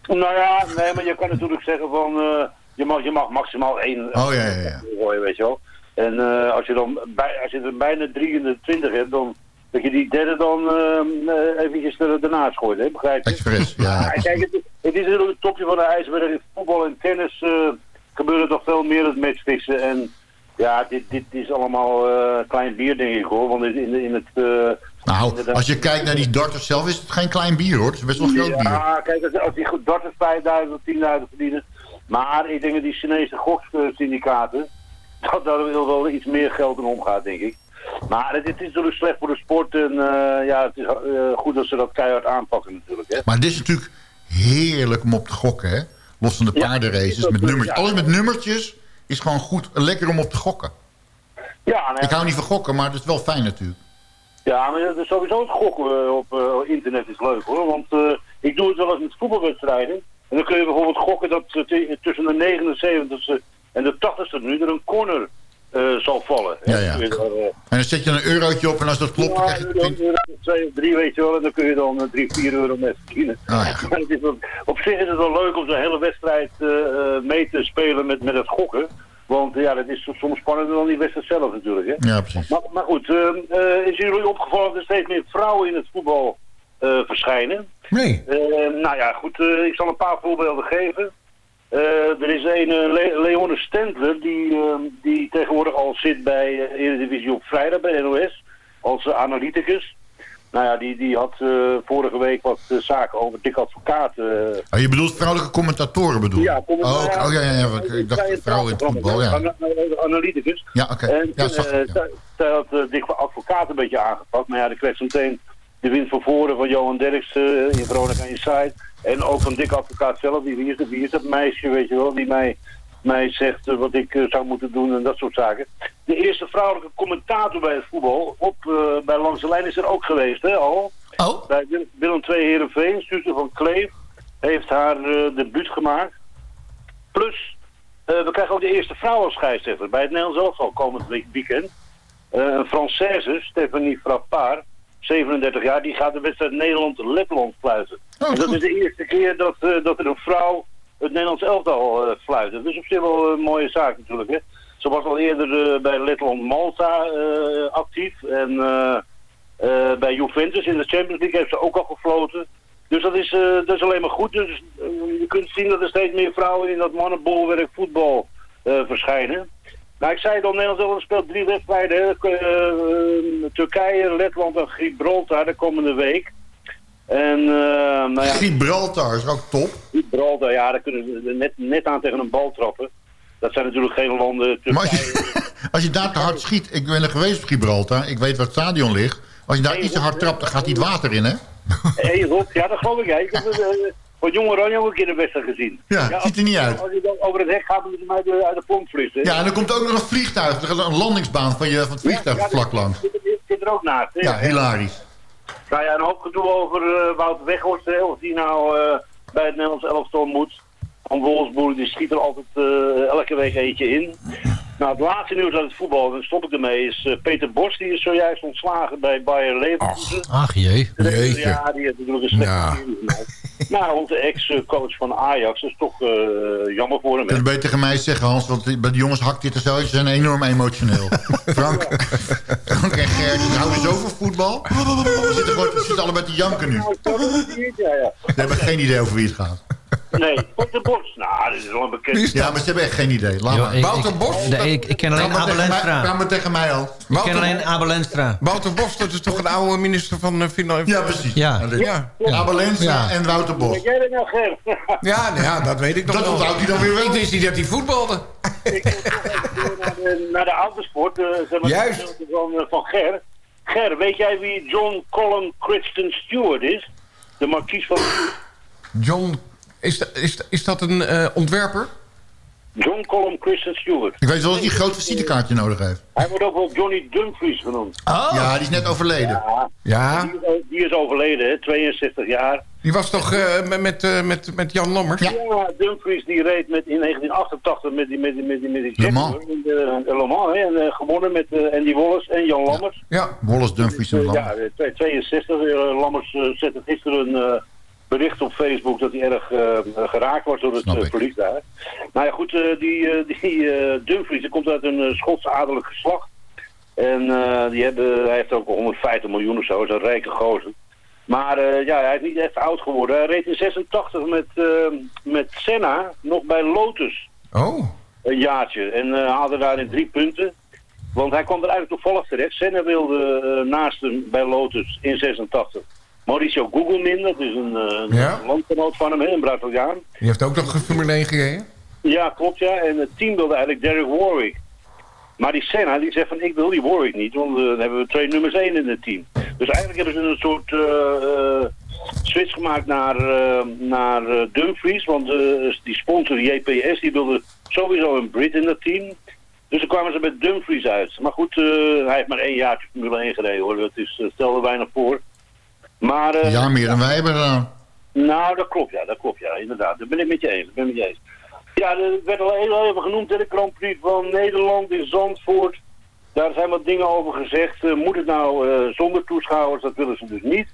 Nou ja, nee, maar je kan natuurlijk zeggen van... eh, je, mag, je mag maximaal één Oh, ja, ja, ja. gooien, weet je wel. En eh, als je dan bij, als je er bijna 23 hebt, dan... Dat je die derde dan eventjes er, ernaast gooit, hè? begrijp je? Expres, ja. Ja, kijk, het, het is natuurlijk het topje van de ijsberg. In voetbal en tennis gebeurt er toch veel meer het matchfixen. En ja, dit, dit is allemaal eh, klein bier, denk ik hoor. Want in, in, het... eh, Nou, als je kijkt naar die darters zelf is het geen klein bier hoor. Het is best wel groot bier. Ja, kijk, als, die darters 5000 of 10.000 verdienen. Maar ik denk dat die Chinese goksyndicaten, dat daar wel, wel iets meer geld in omgaat, denk ik. Maar het, het is natuurlijk slecht voor de sport en eh, ja, het is goed dat ze dat keihard aanpakken natuurlijk. Hè. Maar dit is natuurlijk heerlijk om op te gokken, hè? Los van de Ja, paardenraces met nummertjes. ja. Alles met nummertjes is gewoon goed, lekker om op te gokken. Ja, nee, Ik hou niet van gokken, maar het is wel fijn natuurlijk. ja, maar dat sowieso het gokken eh, op eh, internet is leuk hoor. Want eh, ik doe het wel eens met voetbalwedstrijden. En dan kun je bijvoorbeeld gokken dat tussen de 79ste en de 80ste nu er een corner eh, zal vallen. Ja, ja. daar, eh, En dan zet je een eurotje op en als dat klopt, dan Ja, krijg je... dan, twee of drie weet je wel, en dan kun je dan eh, drie, vier euro mee verdienen. Ah, Maar het is wel- op zich is het wel leuk om zo'n hele wedstrijd eh, eh, mee te spelen met, met het gokken. Want ja, dat is soms spannender dan die wedstrijd zelf natuurlijk. Hè? Ja, precies. Maar, maar goed, eh, eh, is jullie opgevallen dat er steeds meer vrouwen in het voetbal eh, verschijnen? Nee. Eh, nou ja, goed, eh, ik zal een paar voorbeelden geven. Eh, er is een eh, Le- Leone Stendler die, eh, die tegenwoordig al zit bij eh, Eredivisie op vrijdag bij NOS als analyticus. Nou ja, die, die had vorige week wat zaken over dik advocaat. Oh, je bedoelt vrouwelijke commentatoren bedoel ja, kom oh, oh, ja, ja, ja. Ik dacht vrouwen in het voetbal, ja. Ana- Analyticus. Ja, oké. En Ja, ja. zij- had uh, Dick Advocaat een beetje aangepakt. Maar ja, dan kreeg ze meteen de wind van voren van Johan Derks eh, in Veronica Inside. En ook van Dick Advocaat zelf. Die, wie, is dat, wie is dat meisje, weet je wel, die mij, mij zegt eh, wat ik eh, zou moeten doen en dat soort zaken. De eerste vrouwelijke commentator bij het voetbal op, bij Langs de Lijn is er ook geweest, hè, al. Oh? Bij Wil- Willem II Heerenveen, Suze van Kleef, heeft haar eh debuut gemaakt. Plus, we krijgen ook de eerste vrouw als scheidsrechter bij het Nederlands elftal komend week- weekend. Een Française, Stephanie Frappard, 37 jaar, die gaat de wedstrijd Nederland-Letland fluiten. en dat is de eerste keer dat, eh, dat er een vrouw het Nederlands elftal eh fluit. Dat is op zich wel een mooie zaak natuurlijk. Hè. Ze was al eerder eh, bij Letland-Malta actief. En bij Juventus in de Champions League heeft ze ook al gefloten. Dus dat is, dat is alleen maar goed. Dus je kunt zien dat er steeds meer vrouwen in dat mannenbolwerk voetbal verschijnen. Nou, ik zei al, Nederland zelf speelt drie wedstrijden. Eh, eh, Turkije, Letland en Gibraltar de komende week. En, eh, nou ja, Gibraltar is ook top. Gibraltar, ja, daar kunnen ze net, net aan tegen een bal trappen. Dat zijn natuurlijk geen landen... Maar als Turkije, je, als je daar te hard schiet... Ik ben er geweest op Gibraltar. Ik weet waar het stadion ligt. Als je daar iets te hard trapt, dan gaat niet water in, hè? Hé, Rob, ja, dat geloof ik. hè. Ik heb van Jong Oranje ook een keer de wedstrijd gezien. Ja, ziet er niet uit. Als je dan over het hek gaat, moeten ze mij de, uit de pomp frissen. Ja, en er komt ook nog een vliegtuig. Er gaat een landingsbaan van, je, van het vliegtuig Ja, vlak langs. Zit, er- zit er ook naast. hè. Ja, hilarisch. Nou ja, een hoop gedoe over eh Wouter Weghorst, hè, of die nou eh, bij het Nederlands elftal moet. Van Wolfsburg, die schiet er altijd eh, elke week eentje in. Nou, het laatste nieuws uit het voetbal, dan stop ik ermee, is Peter Bos, die is zojuist ontslagen bij Bayer Leverkusen. Ach jee. Jeetje. Ja, die heeft natuurlijk een slechte Ja. Nou, onze ex-coach van Ajax, dat is toch eh, jammer voor hem. Je hè. kunt beter tegen mij zeggen, Hans, want bij de jongens hakt dit er zo. Ze zijn enorm emotioneel. Frank, Frank en Gert, die houden zo van voetbal. Die zitten, gewoon, die zitten allebei te janken nu. Ja, ja. Ze hebben geen idee over wie het gaat. Nee, Peter Bos, nou, dit is wel een bekend. Ja, maar ze hebben echt geen idee. Laat maar. Wouter Bos? Nee, ik, ik ken alleen Abel tegen mij- Enstra. Ga maar tegen mij al. Ik ken Wouter, alleen Abel Enstra. Wouter Bos, dat is toch een oude minister van uh, Financiën? Ja, precies. Ja. Ja, Abel Enstra en Wouter Bos. Weet jij dat nou, Ger? ja, nou ja, dat weet ik nog Dat wel. onthoudt hij dan weer wel. Ik wist niet dat hij voetbalde. ik wil toch even naar de, naar de autosport, eh, zeg maar, Juist. de gedeelte van, eh, van Ger. Ger, weet jij wie John Colin Crichton Stewart is? De markies van... John, is, dat- is, is dat een eh, ontwerper? John Colum Christian Stewart. Ik weet wel dat hij een groot visitekaartje nodig heeft. Hij wordt ook wel Johnny Dumfries genoemd. Ja, die is net overleden. Ja, Ja, die, is- die is overleden, hè, 62 jaar. die was toch eh, met, met, eh, met, met Jan Lammers? Ja, Dumfries die reed met, in 1988 met die, met die, met die, met die Le Mans. in de, de Le Mans, hè, en gewonnen met eh, Andy Wallace en Jan Lammers. Ja. Wallace Dumfries en Eh, Lam. ja, eh, 62. eh, Lammers zette gisteren een eh, bericht op Facebook dat hij erg eh, geraakt was door het Snap uh, ik. verlies daar. Nou ja, goed, eh, die, eh, die eh, Dumfries die komt uit een uh, Schots adellijk geslacht. En eh, die hebben, hij heeft ook wel 150 miljoen of zo, is een rijke gozer. Maar eh, ja, hij is niet echt oud geworden. Hij reed in 86 met, eh, met Senna nog bij Lotus Oh. een jaartje. En eh, haalde daarin drie punten. Want hij kwam er eigenlijk toevallig terecht. Senna wilde eh, naast hem bij Lotus in 86. Mauricio Gugelmin, dat is een, eh, een Ja. landgenoot van hem, een Braziliaan. Die heeft ook nog een Formule 1 gereden? Ja, klopt ja. En het team wilde eigenlijk Derek Warwick. Maar die Senna die zegt van ik wil die Warwick niet, want eh, dan hebben we twee nummers één in het team. Dus eigenlijk hebben ze een soort eh, switch gemaakt naar, naar Dumfries, want die sponsor JPS die wilde sowieso een Brit in dat team. Dus dan kwamen ze met Dumfries uit. Maar goed, hij heeft maar één jaartje Formule 1 gereden hoor, dat is, stelde weinig voor. Maar, eh, Ja, meer dan wij hebben gedaan. nou, dat klopt, ja, dat klopt, ja, inderdaad. Dat ben ik met je eens, ben ik met je eens. Ja, er werd al heel even genoemd, hè, de Grand Prix van Nederland in Zandvoort. Daar zijn wat dingen over gezegd. Eh, moet het nou eh, zonder toeschouwers? Dat willen ze dus niet.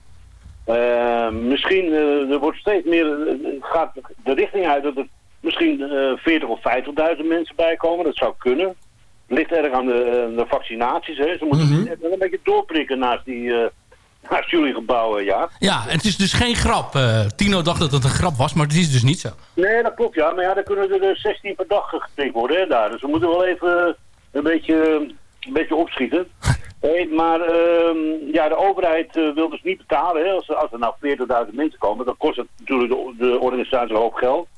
Misschien, er wordt steeds meer, gaat de richting uit dat er misschien eh 40 of 50.000 mensen bij komen. Dat zou kunnen. Het ligt erg aan de, de vaccinaties, hè. Ze moeten wel een beetje doorprikken naast die, naast jullie gebouwen, ja. Ja, het is dus geen grap. Eh, Tino dacht dat het een grap was, maar het is dus niet zo. Nee, dat klopt, ja. Maar ja, dan kunnen er dus 16 per dag geprikt worden, hè, daar. Dus we moeten wel even een beetje, een beetje opschieten. Hey, maar ehm, ja, de overheid eh, wil dus niet betalen. Hè. Als, er- als er nou 40.000 mensen komen, dan kost het natuurlijk de, de organisatie een hoop geld.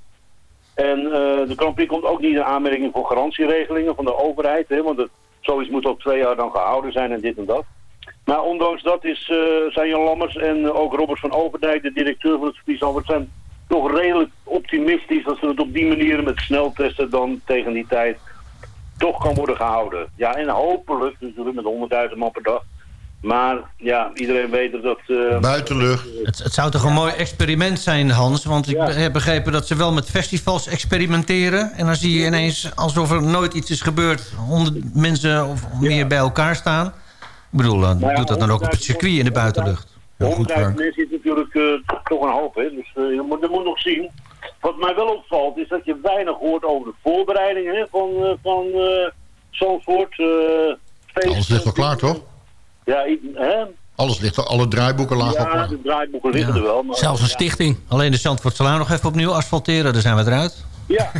En eh, de Grand Prix komt ook niet in aanmerking voor garantieregelingen van de overheid. Hè, want het, zoiets moet ook twee jaar dan gehouden zijn en dit en dat. Maar ondanks dat is, eh, zijn Jan Lammers en eh, ook Robert van Overdijk, de directeur van het circuit Zandvoort, zijn toch redelijk optimistisch dat ze het op die manier met sneltesten dan tegen die tijd toch kan worden gehouden. Ja, en hopelijk natuurlijk met 100.000 man per dag. Maar ja, iedereen weet dat eh, Buitenlucht. Het, het zou toch een mooi experiment zijn, Hans? Want ik heb begrepen dat ze wel met festivals experimenteren. En dan zie je ineens, alsof er nooit iets is gebeurd... honderd mensen of meer bij elkaar staan. Ik bedoel, dan Nou ja, doet dat dan ook op het circuit in de buitenlucht. Heel goed, 100.000 Frank. mensen is natuurlijk eh, toch een hoop. Hè? Dus eh, je moet, je moet nog zien. Wat mij wel opvalt is dat je weinig hoort over de voorbereidingen hè, van, eh van eh Zandvoort. eh, feest, Alles ligt al klaar, toch? Ja, hè? Alles ligt al, alle draaiboeken lagen al ja klaar. de draaiboeken liggen er wel. Maar, Zelfs een ja. stichting. Alleen de Zandvoortselaan nog even opnieuw asfalteren, dan zijn we eruit. Ja,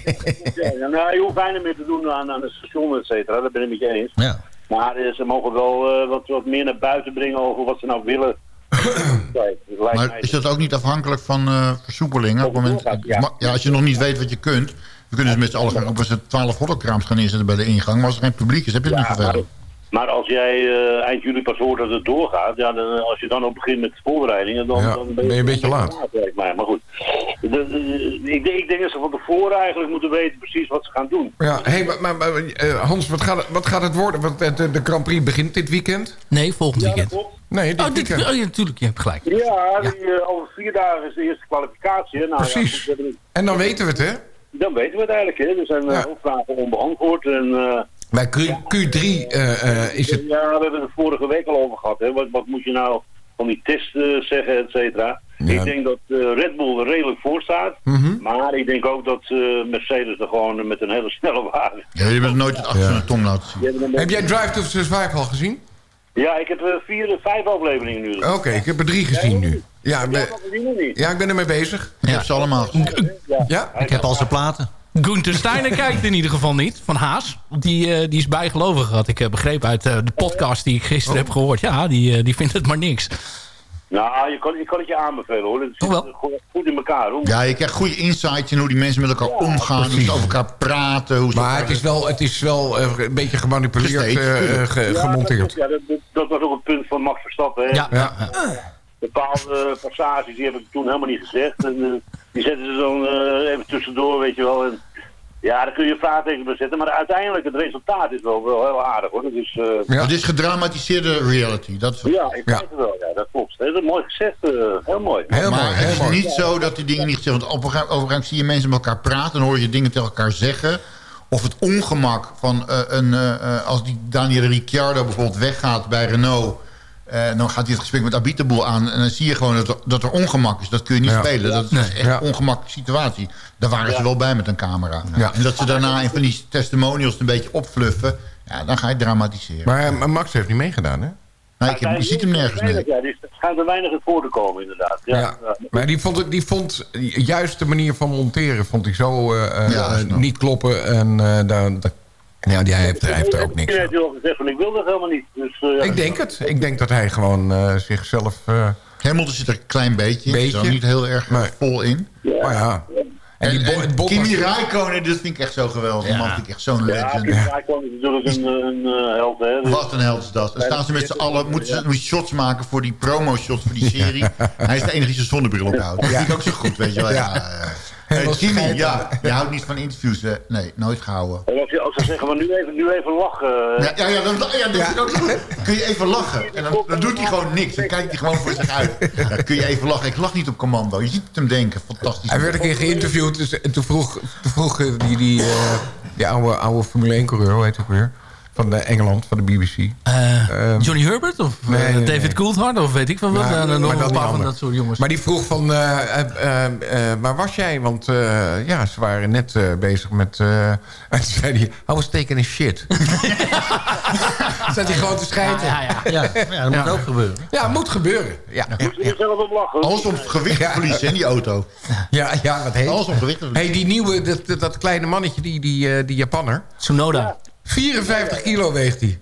ja, ja, nou, je hoeft weinig meer te doen aan, aan het station, et cetera. Dat ben ik met je eens. Ja. Maar eh, ze mogen wel eh, wat, wat meer naar buiten brengen over wat ze nou willen. Kijk, Maar is dat ook niet afhankelijk van eh, versoepelingen? Op het moment, Ja. ja, als je nog niet weet wat je kunt... We kunnen dus met z'n allen gaan, op een 12 hotdokraams gaan inzetten bij de ingang. Maar als er geen publiek is, heb je het Ja, niet vervelend. Maar als jij eh, eind juli pas hoort dat het doorgaat, ja, dan, als je dan ook begint met voorbereidingen, dan, Ja, dan ben je een beetje laat. lijkt mij. Maar goed, De- de- ik, denk- ik denk dat ze van tevoren eigenlijk moeten weten precies wat ze gaan doen. Ja, hey, maar, maar, maar, eh, Hans, wat gaat, het, wat gaat het worden? Want eh, de, de Grand Prix begint dit weekend? Nee, volgend weekend. Nee, dit Oh, dit, weekend. oh, ja, natuurlijk, je hebt gelijk. Ja, Die, eh, over vier dagen is de eerste kwalificatie. Nou, ja, Precies. goed, En dan weten we het, hè? dan weten we het eigenlijk. Hè. Er zijn eh, ook vragen onbeantwoord. En, eh, Bij Q, Q3 eh, eh, is het... Ja, we hebben het vorige week al over gehad. Hè. Wat, wat moet je nou van die test eh, zeggen, et cetera. Ik denk dat Red Bull er redelijk voor staat. Mhm. Maar ik denk ook dat eh, Mercedes er gewoon met een hele snelle wagen... Ja, je bent nooit het achter van de tong laten zien. Heb jij Drive to Survive al gezien? Ja, ik heb eh, vier, vijf afleveringen nu. Oké, ik heb er drie gezien nu. Ja, gezien ja ik ben ermee bezig. Ik heb ze allemaal. Ja? Ik heb al zijn platen. Gunther Steiner kijkt in ieder geval niet, van Haas. Die, eh, die is bijgelovig, had ik eh, begrepen uit eh, de podcast die ik gisteren heb gehoord. Ja, die, eh, die vindt het maar niks. Nou, je kan, ik kan het je aanbevelen hoor. Het zit goed, goed in elkaar hoor. Ja, je krijgt goede insights in hoe die mensen met elkaar omgaan. Hoe ze over elkaar praten. Hoe ze Maar het is wel, het is wel een beetje gemanipuleerd ge- Ja, gemonteerd. Dat, ja, dat, dat- was ook het punt van Max Verstappen. Hè? Ja, Ja. Bepaalde passages die heb ik toen helemaal niet gezegd. En, die zetten ze dan eh, even tussendoor, weet je wel. En, Ja, daar kun je vraagtekens bij zetten. Maar uiteindelijk, het resultaat is wel, wel heel aardig hoor. Dus, eh, Het is gedramatiseerde reality. Dat is Ja, ik weet het wel. Ja, dat klopt. Dat is mooi gezegd. eh, heel mooi. maar het is niet zo dat die dingen niet gezegd Want moment zie je mensen met elkaar praten... en hoor je dingen tegen elkaar zeggen. Of het ongemak van eh, een... eh, eh, als die Daniel Ricciardo bijvoorbeeld weggaat bij Renault... eh, dan gaat hij het gesprek met Abiteboel aan... en dan zie je gewoon dat er, dat er ongemak is. Dat kun je niet Ja. spelen. Dat is Nee. echt Ja. een ongemakkelijke situatie. Daar waren ze wel bij met een camera. Ja. En dat ze daarna in van die testimonials een beetje opfluffen... Ja, dan ga je dramatiseren. Maar, maar Max heeft niet meegedaan, hè? Nee, ik heb, je ziet hem nergens meer. Ja, die schijnt er weinig in voor te komen inderdaad. Ja, Ja. Maar die vond, die vond juist de manier van monteren vond hij zo eh, eh, niet kloppen. En eh, daar, daar- ja, die, hij, heeft, hij heeft er ook niks Ik heb al gezegd van ik wil dat helemaal niet. Dus, eh, ja. Ik denk het. Ik denk dat hij gewoon eh, zichzelf... eh Hamilton zit er een klein beetje in. Beetje. Is er niet heel erg vol in. Maar ja. En, die bo- en het Bottas- Kimi Räikkönen, dat vind ik echt zo geweldig. Die man vind ik echt zo'n Ja, legend. Kim Räikkönen is natuurlijk een, een eh, held. Hè. Dus- Wat een held is dat. Dan staan ze met z'n allen, moeten ze moeten shots maken voor die promo-shots voor die serie. Hij is de enige die zijn zonnebril ophoudt. Dat vind ik ook zo goed, weet je wel. Ja. Hey, scheiden. ja, je houdt niet van interviews, hè? Nee, nooit gehouden. En als je ook zou zeggen, maar nu even, nu even lachen. eh. Ja, ja, ja, dan, ja, dat is ook zo. kun je even lachen. En dan, dan doet hij gewoon niks. Dan kijkt hij gewoon voor zich uit. Dan kun je even lachen. Ik lach niet op commando. Je ziet het hem denken. Fantastisch. Hij werd een keer geïnterviewd dus, en toen vroeg, toen vroeg eh, die, die, eh, die oude, oude Formule 1-coureur, hoe heet hij ook weer? Van de Engeland, van de BBC. Ehm, Johnny Herbert of eh, nee, nee, David nee. Coulthard of weet ik van wat. Ja, nog dan een die paar van dat soort jongens. Maar die vroeg van, eh, eh, eh, eh, waar was jij? Want eh, ja, ze waren net eh, bezig met... eh, en toen zei hij, I was taking a shit. Zat hij gewoon te schijten. Ja, ja, ja. ja, dat moet ook gebeuren. Ja, het moet gebeuren. Ja, ja, Moet je er zelf op lachen. Alles om gewicht te verliezen in die auto. ja, ja wat heet Alles om gewicht te verliezen. Hey, die nieuwe, dat, dat, dat kleine mannetje, die, die, eh, die Japanner. Tsunoda. 54 kilo weegt hij.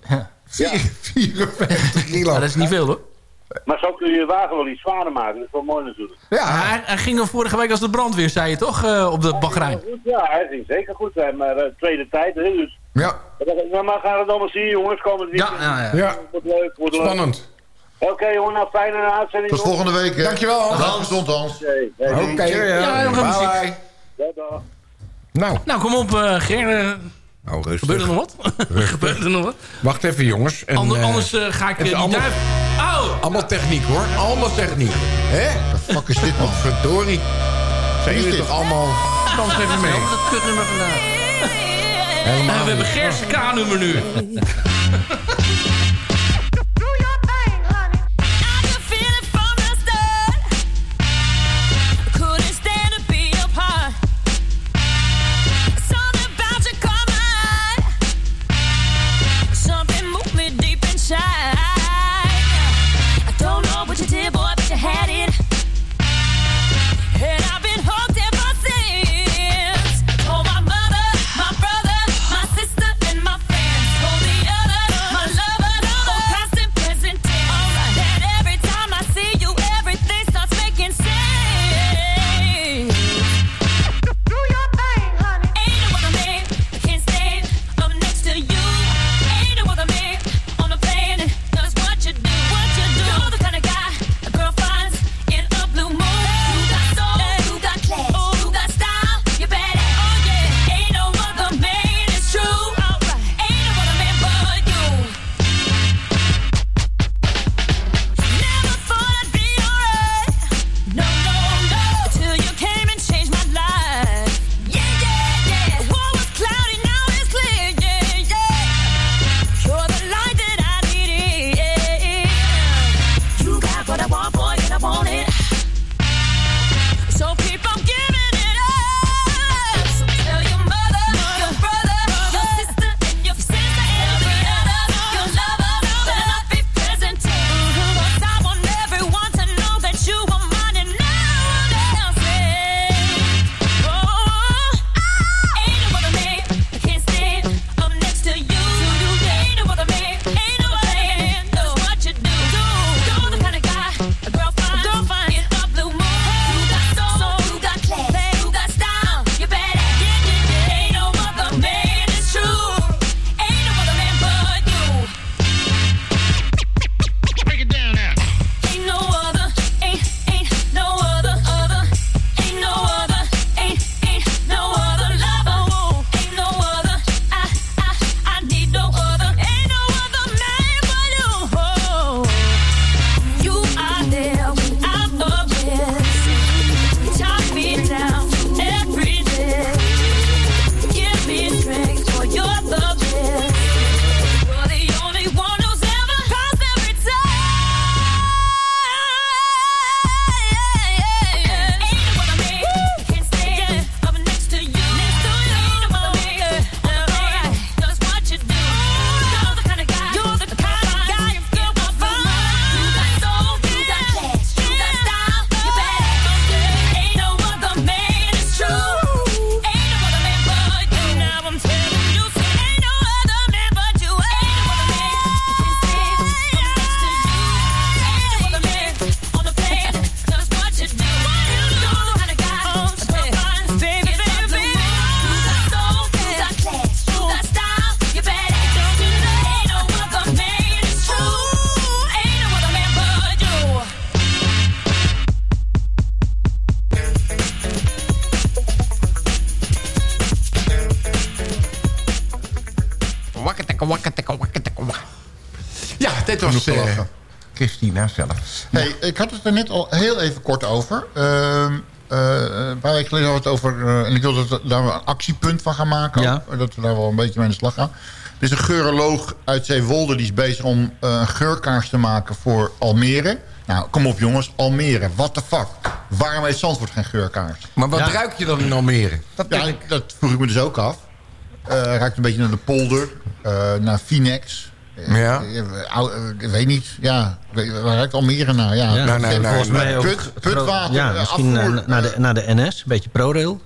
Vier- 54 kilo. Ja, dat is niet veel hoor. Maar zo kun je je wagen wel iets zwaarder maken. Dat is wel mooi natuurlijk. Ja, hij, hij ging er vorige week als de brandweer, zei je toch, eh, op de Bahrein. Goed, Ja, hij ging zeker goed zijn. Maar eh, tweede tijd, hè, dus... Ja. Nou, maar gaan we het allemaal zien, jongens. Komend weekend. Ja, ja, ja. Wordt leuk, wordt leuk. Spannend. Oké, jongen. Nou, fijne uitzending. Tot volgende week, hè. Dankjewel, Hans. Dag, gezond, Hans. Oké. Okay. Ja, nog een muziek. bye. Ja, dag. Nou, Nou, kom op, eh Ger. Nou rustig. gebeurt er nog wat? gebeurt er nog wat? Wacht even, jongens. En, Ander- eh, anders eh, ga ik eh, die allemaal- duif... Oh! Allemaal techniek, hoor. Allemaal techniek. Hè? Wat fuck is dit, man? Verdorie. Zijn is jullie dit? toch allemaal... Dans even mee. Dat kutnummer vandaag. Helemaal we hebben Ger's K-nummer nu. ik had het er net al heel even kort over. Ehm, eh, een paar weken geleden hadden we het over... eh, en ik wil dat we daar een actiepunt van gaan maken. Ja. Dat we daar wel een beetje mee aan de slag gaan. Er is een geuroloog uit Zeewolde... die is bezig om eh, een geurkaars te maken voor Almere. Nou, kom op jongens. Almere, what the fuck? Waarom heeft Zandvoort geen geurkaars? Maar wat Ja. ruik je dan in Almere? Dat ja, dat vroeg ik me dus ook af. Ruikt een beetje naar de polder, naar Finex. Ja. ou- eh, ik weet niet. Ja, weet- waar ruikt Almere naar? Ja, Ja, nou, nou, volgens nou, mij ook put- het putwater, Ja, eh, misschien afvoer, naar, naar, de, naar de NS, een beetje ProRail.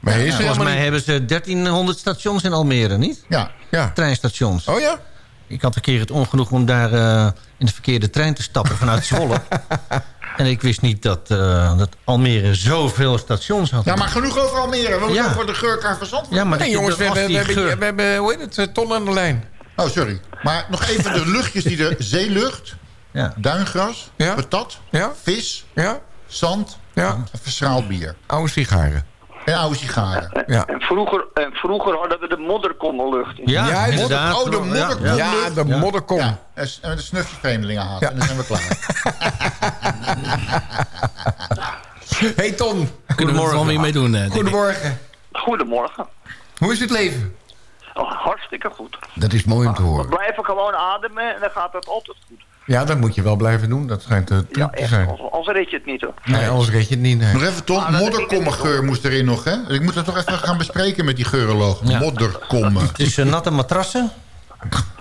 Maar is Volgens mij niet- hebben ze 1300 stations in Almere, niet? Ja. Ja. Treinstations. Oh ja? Ik had een keer het ongenoeg om daar eh, in de verkeerde trein te stappen vanuit Zwolle. en ik wist niet dat, eh, dat Almere zoveel stations had. Ja, maar genoeg over Almere. We moeten Ja. ook voor de geurkaars van Zandvoort. Ja, maar Nee, jongens, we we, hebben, we hebben, hoe heet het, Ton aan de lijn. Oh, sorry. Maar nog even de luchtjes die er... Zeelucht, Ja. duingras, Ja. patat, Ja? vis, Ja? zand Ja? en verstraald bier. Oude sigaren. En oude sigaren. Ja. En vroeger, en vroeger hadden we de modderkommellucht. in. Ja, Ja. Oh, de Ja, modderkom. ja. Ja, de Ja. modderkom. Ja, en de snufje vreemdelingen haat. En dan zijn we klaar. Hey Ton. Kunnen we er wel weer mee doen. eh. Goedemorgen. Goedemorgen. Hoe is het leven? Oh, hartstikke goed. Dat is mooi om te We horen. blijven gewoon ademen en dan gaat het altijd goed. Ja, dat moet je wel blijven doen. Dat schijnt de truc Ja, te zijn. Anders, anders red je het niet hoor. Nee, anders red je het niet. Nee. Nog even, Tom, modderkommengeur moest erin nog, hè? Ik moet dat toch even gaan bespreken met die geuroloog. Ja. Modderkommen. Het is eh, natte matrassen,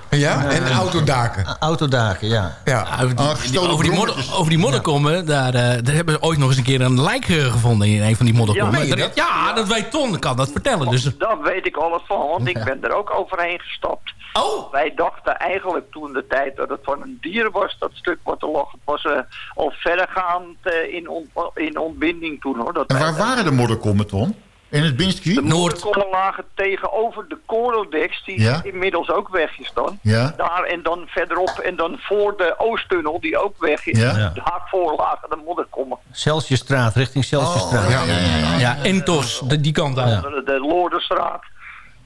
Ja, en autodaken. autodaken, ja. Ja. Ja, over, die, Ah, die- over, die modder, over die modderkommen, daar, eh, daar hebben we ooit nog eens een keer een lijk gevonden in een van die modderkommen. Ja, dat, ja, dat weet Ton, kan dat vertellen. Dus, Daar weet ik alles van, want ik ben er ook overheen gestapt. oh, Wij dachten eigenlijk toen de tijd dat het van een dier was, dat stuk wat er lag. Het was eh, al verregaand eh, in, on- in ontbinding toen hoor. Dat En wij- waar waren de modderkommen, Tom? In het De Binsky? Noord. modderkommen lagen tegenover de Corodex, die Ja. inmiddels ook weg is dan. Ja. Daar en dan verderop en dan voor de Oosttunnel, die ook weg is. Ja. Ja. Daarvoor lagen de modderkommen. Celsiusstraat, richting Celsiusstraat. Oh, ja, ja, ja, ja. ja, Entos, de, die kant uit. De, de Loorderstraat.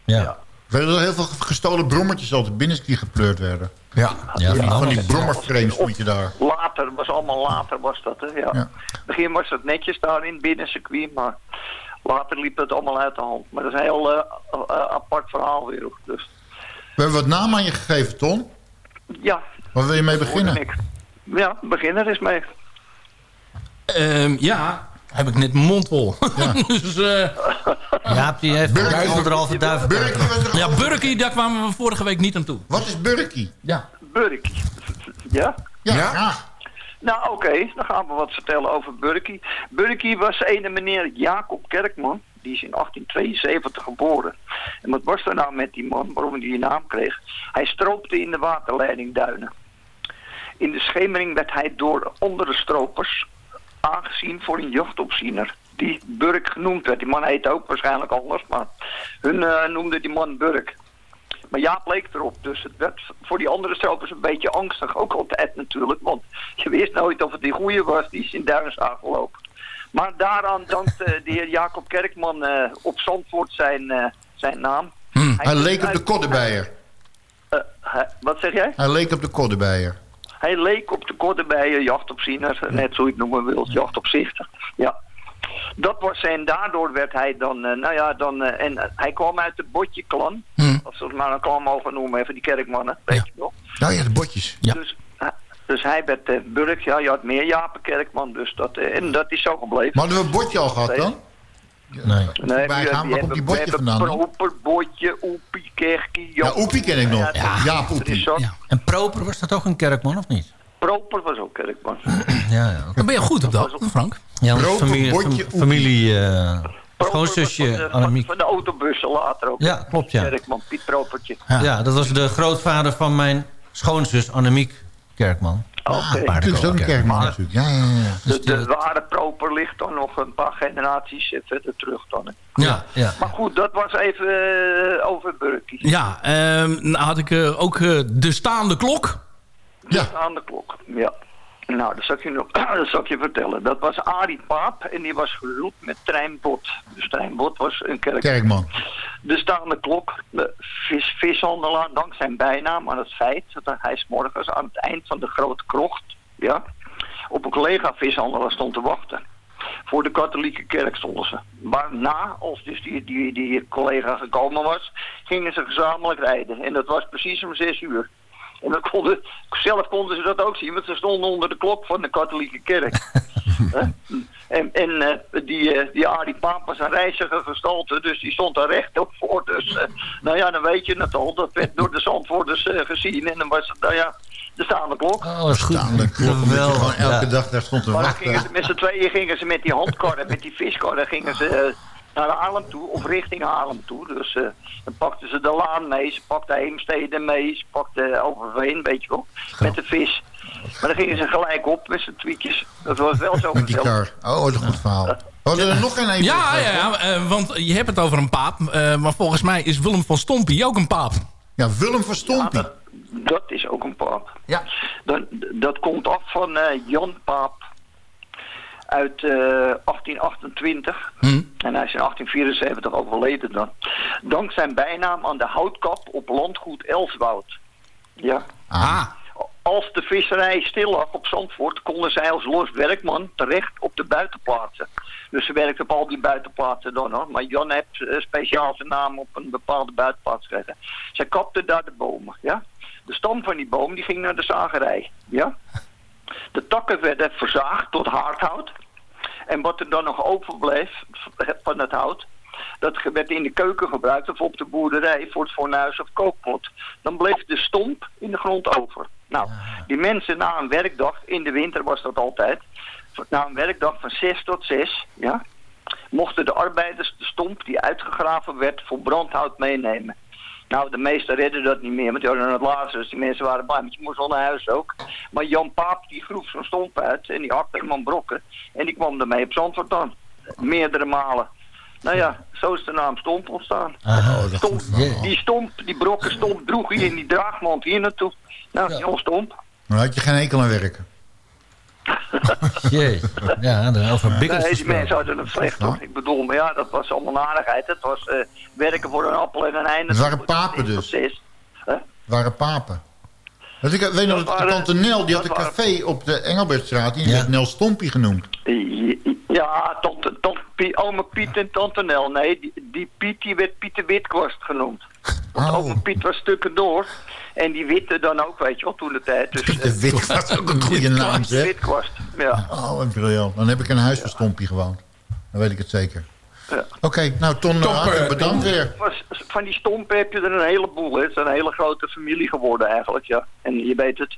Ja. We hadden heel veel gestolen brommertjes altijd Binsky gepleurd werden. Ja. Ja, van die brommerframes moet je daar. Later, was allemaal later was dat, hè. Ja. Ja. In het begin was het netjes daar in het binnencircuit, maar later liep het allemaal uit de hand. Maar dat is een heel eh, eh, apart verhaal weer. Dus We hebben wat naam aan je gegeven, Tom. ja, Waar wil je mee beginnen? Ja, begin er eens mee. Ehm, ja, heb ik net mondvol. dus, eh, Jaap, die heeft Burk- anderhalve duiven. Burkie was ja, Burkie, daar kwamen we vorige week niet aan toe. Wat is Burkie? Ja. Burkie. Ja? Ja, Ja? Nou, oké, dan gaan we wat vertellen over Burkie. Burkie was een meneer Jacob Kerkman. Die is in 1872 geboren. En wat was er nou met die man, waarom hij die naam kreeg? Hij stroopte in de waterleiding Duinen. In de schemering werd hij door andere stropers aangezien voor een jachtopziener. Die Burk genoemd werd. Die man heette ook waarschijnlijk anders, maar hun eh, noemden die man Burk. Maar Jaap leek erop, dus het werd voor die andere stropers een beetje angstig. Ook altijd natuurlijk, want je wist nooit of het die goeie was die is in Duinzaag gelopen. Maar daaraan dankt eh, de heer Jacob Kerkman eh, op Zandvoort zijn, eh, zijn naam. Hij leek op de Koddebeier. Hij- wat zeg jij? Hij leek op de Koddebeier. Hij leek op de Kortebijen, jachtopziener, net zo je het noemen wilt, jachtopzichter. Ja. Dat was en daardoor werd hij dan, eh, nou ja, dan, eh, en eh, hij kwam uit de Botje-klan. Als we het maar een klan mogen noemen, even die kerkmannen, weet je wel. Nou ja, de botjes. Ja. Dus, dus hij werd uh, Burk, ja, je had meer Japen Kerkman, dus dat, en dat is zo gebleven. Maar hadden we een botje al gehad dan? Nee. Nee, gaan, waar komt die botje vandaan? Proper, Botje, Oepie, Kerkie, Ja, Oepie ken ik nog. Ja. Ja. En Proper, was dat ook een kerkman of niet? Proper was ook Kerkman. Ja, ja. Dan ben je goed op dat, Frank. Ja, want Proper, familie, fam- familie eh schoonzusje Annemiek. van de autobussen later ook. Ja, klopt, ja. Kerkman, Piet Propertje. Ja. dat was de grootvader van mijn schoonzus Annemiek Kerkman. Oké. Natuurlijk is ook een kerkman natuurlijk. Ja, ja, ja. De, de ware proper ligt dan nog een paar generaties eh, verder terug dan. hè. Ja, ja. Maar goed, dat was even eh, over Burkie. Ja, ehm, nou had ik eh, ook eh, de staande klok. Ja. Aan de klok, ja. Nou, dat zal, ik je nog, dat zal ik je vertellen. Dat was Arie Paap en die was gehuwd met Trein Bot. Dus Trein Bot was een kerk. Kerkman. De staande klok, de vis, vishandelaar, dank zijn bijnaam aan het feit dat hij 's morgens aan het eind van de grote krocht, ja, op een collega vishandelaar stond te wachten. Voor de katholieke kerk stonden ze. Maar na, als dus die, die, die collega gekomen was, gingen ze gezamenlijk rijden. En dat was precies om zes uur. En konden, zelf konden ze dat ook zien, want ze stonden onder de klok van de katholieke kerk. Hè? en en eh, die, eh, die Arie Paap was een reizige gestalte, dus die stond daar recht op voor. Dus eh, nou ja, dan weet je het al. Dat werd door de Zandvoorters eh, gezien. En dan was het, nou ja, de staande klok. Oh, dat is goed. Staande klok, gewoon elke ja. dag daar stond te Maar dan wachten. gingen ze, met z'n tweeën gingen ze met die handkarren, met die viskarren, gingen ze naar Haarlem toe, of richting Haarlem toe. Dus eh, dan pakten ze de Laan mee, ze pakten Heemstede mee, ze pakten Overveen, weet je wel, met de vis. Maar dan gingen ze gelijk op met z'n tweetjes. Dat was wel zo Met kar. Oh, wat een goed verhaal. We hadden er nog geen een. Ja, ja, ja eh, want je hebt het over een paap. eh, maar volgens mij is Willem van Stompie ook een paap. Ja, Willem van Stompie. dat, dat is ook een paap. Ja. Dat, dat komt af van eh, Jan Paap uit eh, 1828. En hij is in 1874 overleden dan. Dank zijn bijnaam aan de houtkap op landgoed Elswoud. Ja. Ah. Als de visserij stil lag op Zandvoort, konden zij als los werkman terecht op de buitenplaatsen. Dus ze werkte op al die buitenplaatsen dan hoor. Maar Jan heeft eh, speciaal zijn naam op een bepaalde buitenplaats gegeven. Zij kapte daar de bomen, ja. De stam van die boom die ging naar de zagerij, ja. De takken werden verzaagd tot haardhout. En wat er dan nog overbleef van het hout, dat werd in de keuken gebruikt of op de boerderij voor het fornuis of kookpot. Dan bleef de stomp in de grond over. Nou, die mensen na een werkdag, in de winter was dat altijd, na een werkdag van 6 tot 6, ja, mochten de arbeiders de stomp die uitgegraven werd voor brandhout meenemen. Nou, de meesten redden dat niet meer, want die hadden het laatste, dus die mensen waren blij, want je moest wel naar huis ook. Maar Jan Paap, die groef zo'n stomp uit en die hakte hem aan brokken. En die kwam ermee op Zandvoort dan. Meerdere malen. Nou ja, zo is de naam Stomp ontstaan. Stomp, die stomp, die brokken stomp droeg hij in die draagmand hier naartoe. Nou, Jan Stomp. Dan had je geen enkel aan werken. Jee. Ja, over bikkels Nee, die gesproken. mensen hadden het slecht toch? Ik bedoel, maar ja, dat was allemaal narigheid. Het was eh, werken voor een appel en een ei. Het waren papen dus. Het waren papen. Want ik weet nog dat tante Nel, die had een café op de Engelbertstraat. Die werd Nel Stompie genoemd. Ja, tante, tante, Pie- oma Piet en tante Nel. Nee, die, die Piet die werd Pieter Witkwast genoemd. Want Oh. oma Piet was stukken door. En die Witte dan ook, weet je wel, toen de tijd. Dus, Pieter Witkwast, ook een goede naam zeg. Witkwast, ja. Oh, wat briljant. Dan heb ik een huis van Stompie gewoond. Dan weet ik het zeker. Ja. Oké, nou Ton, eh, bedankt weer. Was- Van die stompen heb je er een heleboel. hè. Het is een hele grote familie geworden eigenlijk, ja. En je weet het,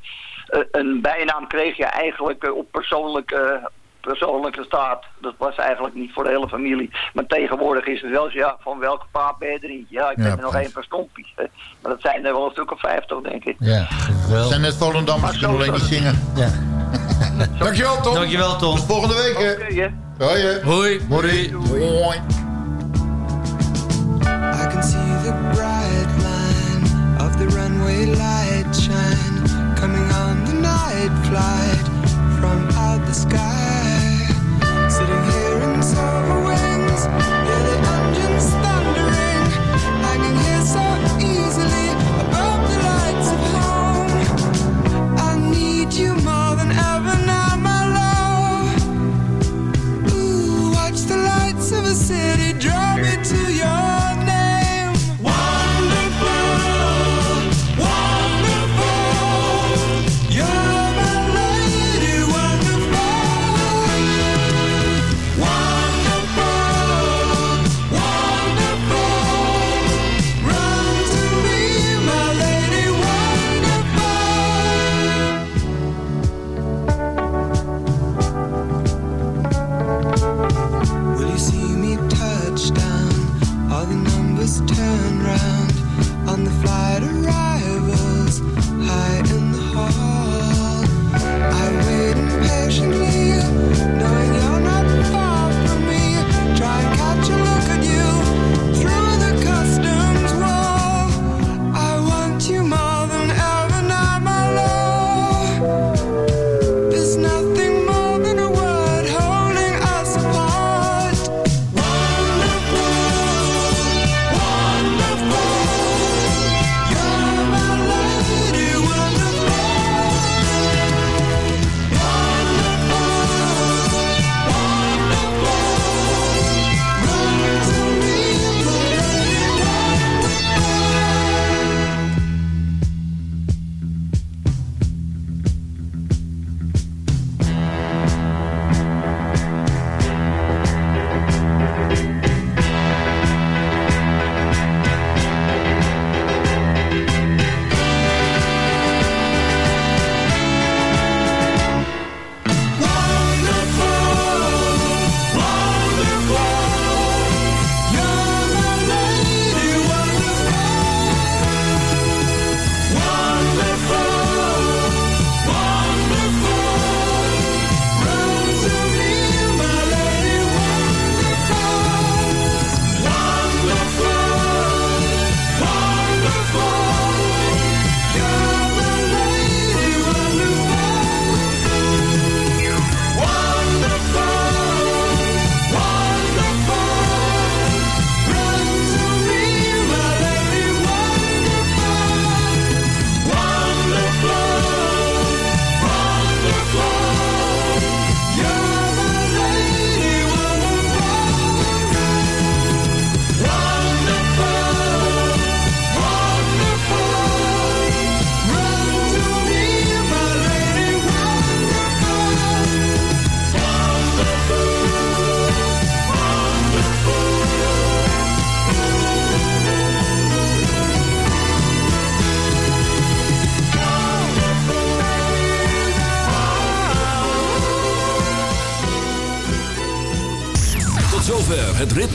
eh, een bijnaam kreeg je eigenlijk eh, op persoonlijke, persoonlijke staat. Dat was eigenlijk niet voor de hele familie. Maar tegenwoordig is het wel zo, ja, van welke paap ben je er niet? Ja, ik Ja, ben er nog één per stompies. hè. Maar dat zijn er wel een stuk of vijftig, denk ik. Ja, geweldig. zijn net Volendammers, die kunnen alleen niet zingen. Ja. Dankjewel Tom. Dankjewel Tom. Tot volgende week hè. Hoi hè. Hoi. Hoi. Hoi. I can see the bright line of the runway light shine coming on the night flight from out the sky.